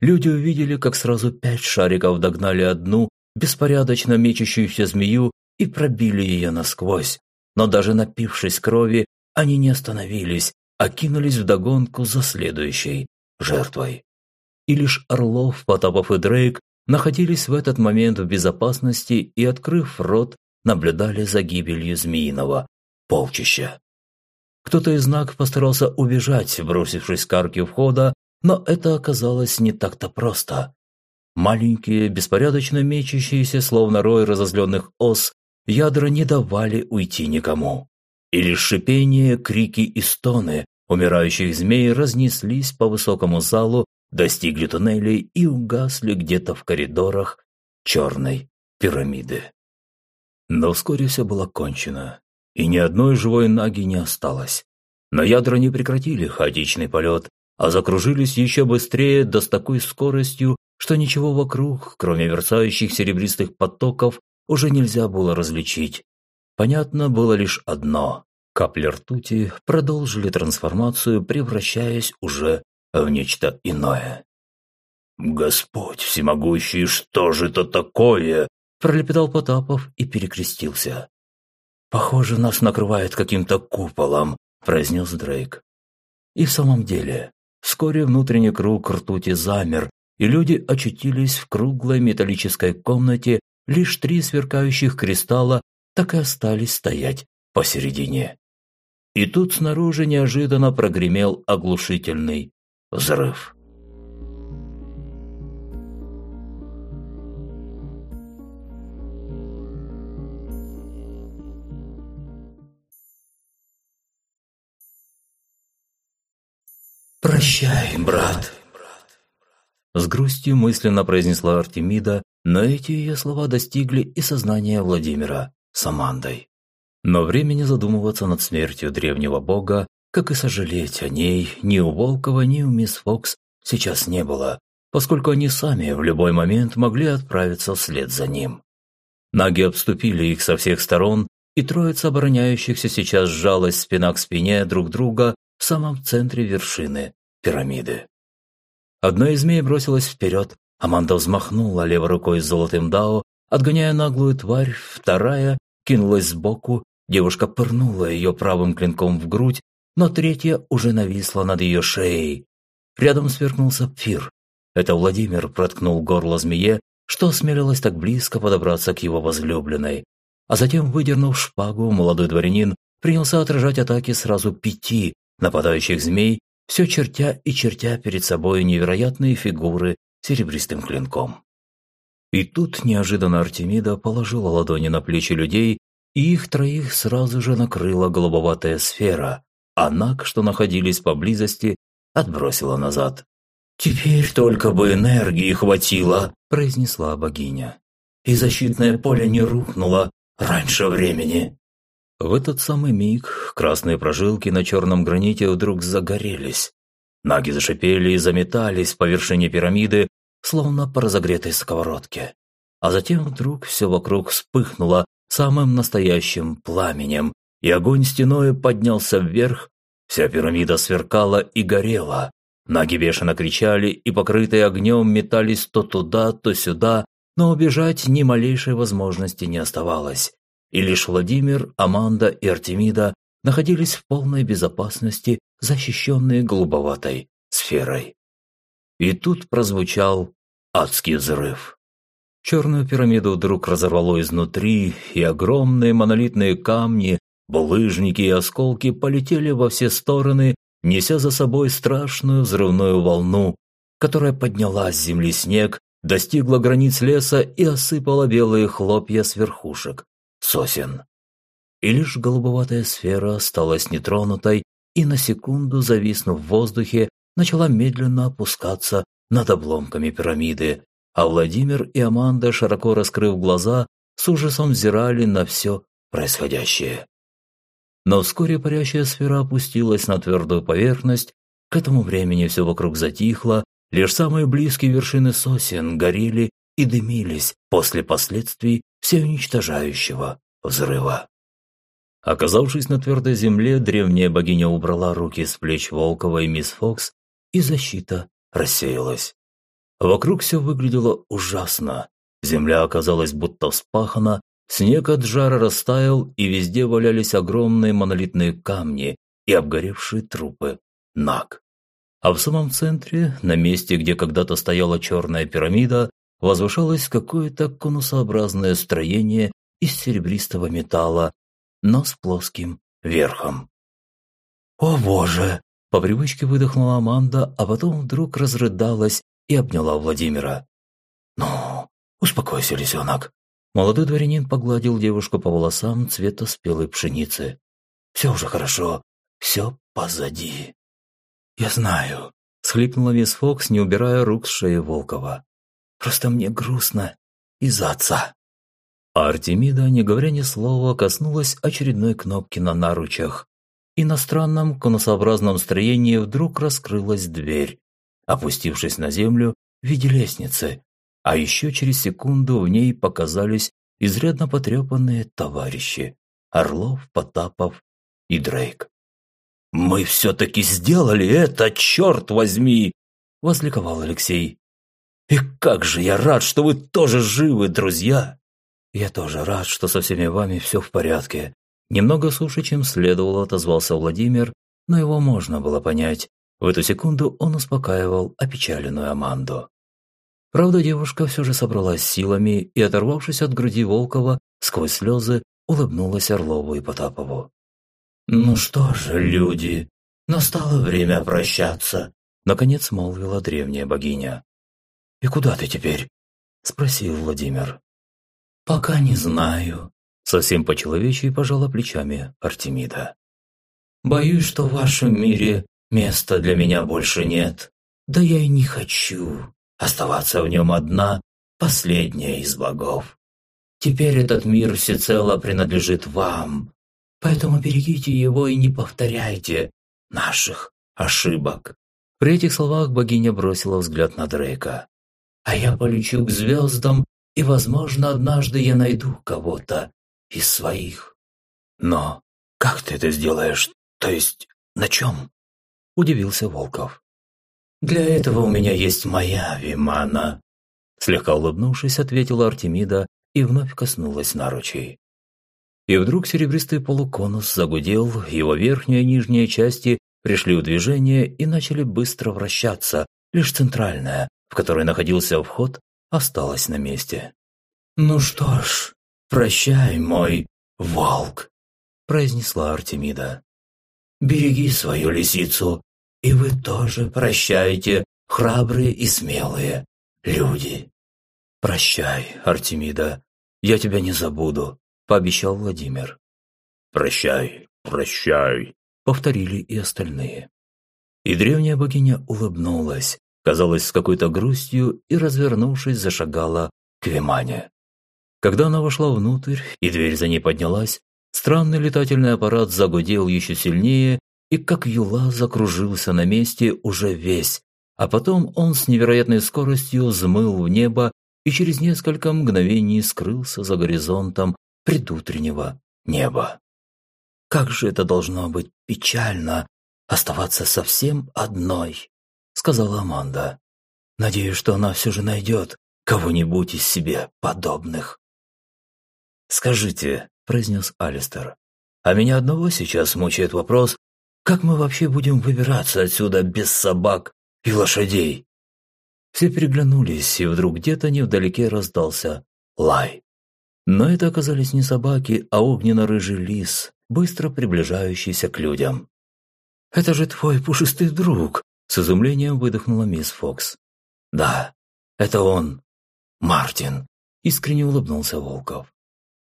Speaker 2: Люди увидели, как сразу пять шариков догнали одну, беспорядочно мечущуюся змею и пробили ее насквозь. Но даже напившись крови, они не остановились, а кинулись вдогонку за следующей жертвой. И лишь Орлов, Потапов и Дрейк находились в этот момент в безопасности и, открыв рот, наблюдали за гибелью Змеиного, полчища. Кто-то из наг постарался убежать, бросившись к арке входа, но это оказалось не так-то просто. Маленькие, беспорядочно мечущиеся, словно рой разозленных ос, ядра не давали уйти никому. И лишь шипение, крики и стоны умирающих змей разнеслись по высокому залу, достигли туннелей и угасли где-то в коридорах черной пирамиды. Но вскоре все было кончено и ни одной живой наги не осталось. Но ядра не прекратили хаотичный полет, а закружились еще быстрее, да с такой скоростью, что ничего вокруг, кроме мерцающих серебристых потоков, уже нельзя было различить. Понятно было лишь одно – капли ртути продолжили трансформацию, превращаясь уже в нечто иное.
Speaker 4: «Господь всемогущий, что же это такое?»
Speaker 2: – пролепетал Потапов и перекрестился.
Speaker 3: «Похоже, нас накрывает каким-то куполом», – произнес Дрейк.
Speaker 2: И в самом деле, вскоре внутренний круг ртути замер,
Speaker 1: и люди очутились в круглой металлической комнате, лишь три сверкающих кристалла так и остались стоять посередине. И тут снаружи неожиданно прогремел оглушительный взрыв.
Speaker 3: «Прощай, брат!»
Speaker 1: С грустью мысленно произнесла Артемида, но эти ее слова достигли и сознания Владимира с Амандой. Но времени задумываться над смертью древнего бога, как и сожалеть о ней, ни у Волкова, ни у мисс Фокс сейчас не было, поскольку они сами в любой момент могли отправиться вслед за ним. Наги обступили их со всех сторон, и троица обороняющихся сейчас сжалась спина к спине друг друга в самом центре вершины пирамиды. Одна из змей бросилась вперед, Аманда взмахнула левой рукой с золотым дао, отгоняя наглую тварь, вторая кинулась сбоку, девушка пырнула ее правым клинком в грудь, но третья уже нависла над ее шеей. Рядом сверкнул сапфир. Это Владимир проткнул горло змее, что осмелилась так близко подобраться к его возлюбленной. А затем, выдернув шпагу, молодой дворянин принялся отражать атаки сразу пяти нападающих змей, все чертя и чертя перед собой невероятные фигуры серебристым клинком. И тут неожиданно Артемида положила ладони на плечи людей, и их троих сразу же накрыла голубоватая сфера, а наг, что находились поблизости, отбросила назад.
Speaker 3: «Теперь только бы энергии хватило», –
Speaker 1: произнесла богиня.
Speaker 3: «И защитное поле не рухнуло раньше времени».
Speaker 1: В этот самый миг красные прожилки на черном граните вдруг загорелись. Наги зашипели и заметались по вершине пирамиды, словно по разогретой сковородке. А затем вдруг все вокруг вспыхнуло самым настоящим пламенем, и огонь стеной поднялся вверх, вся пирамида сверкала и горела. Наги бешено кричали и, покрытые огнем, метались то туда, то сюда, но убежать ни малейшей возможности не оставалось и лишь Владимир, Аманда и Артемида находились в полной безопасности, защищенные голубоватой сферой. И тут прозвучал адский взрыв. Черную пирамиду вдруг разорвало изнутри, и огромные монолитные камни, булыжники и осколки полетели во все стороны, неся за собой страшную взрывную волну, которая подняла с земли снег, достигла границ леса и осыпала белые хлопья с верхушек сосен. И лишь голубоватая сфера осталась нетронутой и на секунду, зависнув в воздухе, начала медленно опускаться над обломками пирамиды, а Владимир и Аманда, широко раскрыв глаза, с ужасом взирали на все происходящее. Но вскоре парящая сфера опустилась на твердую поверхность, к этому времени все вокруг затихло, лишь самые близкие вершины сосен горели и дымились после последствий всеуничтожающего взрыва. Оказавшись на твердой земле, древняя богиня убрала руки с плеч Волкова и мисс Фокс, и защита рассеялась. Вокруг все выглядело ужасно. Земля оказалась будто вспахана, снег от жара растаял, и везде валялись огромные монолитные камни и обгоревшие трупы наг. А в самом центре, на месте, где когда-то стояла черная пирамида, возвышалось какое-то конусообразное строение из серебристого металла, но с плоским верхом. «О боже!» – по привычке выдохнула Аманда, а потом вдруг разрыдалась и обняла Владимира. «Ну, успокойся, лисенок!» Молодой дворянин погладил девушку по волосам цвета спелой пшеницы. «Все уже хорошо, все позади». «Я знаю», – схлипнула мисс Фокс, не убирая рук с шеи Волкова. Просто мне грустно из-за отца». Артемида, не говоря ни слова, коснулась очередной кнопки на наручах. И на странном конусообразном строении вдруг раскрылась дверь, опустившись на землю в виде лестницы, а еще через секунду в ней показались изрядно потрепанные товарищи – Орлов, Потапов и Дрейк. «Мы все-таки сделали это, черт возьми!» – возликовал Алексей. И как же я рад, что вы тоже живы, друзья!» «Я тоже рад, что со всеми вами все в порядке». Немного суше, чем следовало, отозвался Владимир, но его можно было понять. В эту секунду он успокаивал опечаленную Аманду. Правда, девушка все же собралась силами и, оторвавшись от груди Волкова, сквозь слезы улыбнулась Орлову и Потапову.
Speaker 3: «Ну что же, люди, настало время прощаться», —
Speaker 1: наконец молвила древняя богиня. «И куда ты теперь?» — спросил Владимир.
Speaker 3: «Пока не знаю», —
Speaker 1: совсем по-человечьи пожала плечами Артемида.
Speaker 3: «Боюсь, что в вашем мире места для меня больше нет. Да я и не хочу оставаться в нем одна, последняя из богов. Теперь этот мир всецело принадлежит вам, поэтому берегите его и не повторяйте наших ошибок».
Speaker 1: При этих словах богиня бросила взгляд на Дрейка.
Speaker 3: «А я полечу к звездам, и, возможно, однажды я найду кого-то из своих».
Speaker 2: «Но как ты это сделаешь? То есть на чем?» – удивился Волков.
Speaker 3: «Для этого у меня есть моя Вимана», –
Speaker 1: слегка улыбнувшись, ответила Артемида и вновь коснулась наручей. И вдруг серебристый полуконус загудел, его верхняя и нижняя части пришли в движение и начали быстро вращаться, лишь центральная, в которой находился вход, осталась на месте.
Speaker 3: «Ну что ж, прощай, мой волк», – произнесла Артемида. «Береги свою лисицу, и вы тоже прощайте, храбрые и смелые люди».
Speaker 1: «Прощай, Артемида, я тебя не забуду», – пообещал Владимир.
Speaker 2: «Прощай, прощай», –
Speaker 1: повторили и остальные. И древняя богиня улыбнулась, казалось, с какой-то грустью, и, развернувшись, зашагала к Вимане. Когда она вошла внутрь, и дверь за ней поднялась, странный летательный аппарат загудел еще сильнее и, как юла, закружился на месте уже весь, а потом он с невероятной скоростью взмыл в небо и через несколько мгновений скрылся за горизонтом предутреннего неба. «Как же это должно быть печально оставаться совсем одной», — сказала Аманда. «Надеюсь, что она все же найдет кого-нибудь из себе подобных».
Speaker 2: «Скажите», — произнес Алистер, «а меня одного сейчас мучает вопрос, как мы вообще будем выбираться отсюда без собак и лошадей?»
Speaker 1: Все переглянулись, и вдруг где-то невдалеке раздался лай. Но это оказались не собаки, а огненно-рыжий лис, быстро приближающийся к людям. «Это же твой пушистый друг!» – с изумлением выдохнула мисс Фокс.
Speaker 2: «Да, это он, Мартин!» – искренне улыбнулся Волков.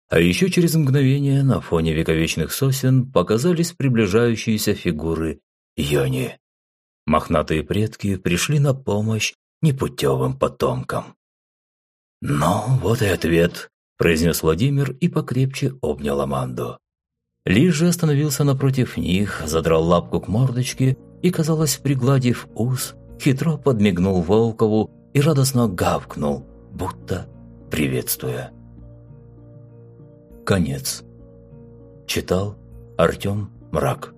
Speaker 1: А еще через мгновение на фоне вековечных сосен показались приближающиеся фигуры Йони. Мохнатые предки пришли на помощь непутевым потомкам.
Speaker 2: «Ну, вот и ответ», – произнес Владимир и покрепче обнял Аманду.
Speaker 1: Лиш же остановился напротив них, задрал лапку к мордочке и, казалось, пригладив ус, хитро подмигнул Волкову и радостно гавкнул, будто приветствуя. Конец. Читал Артем Мрак.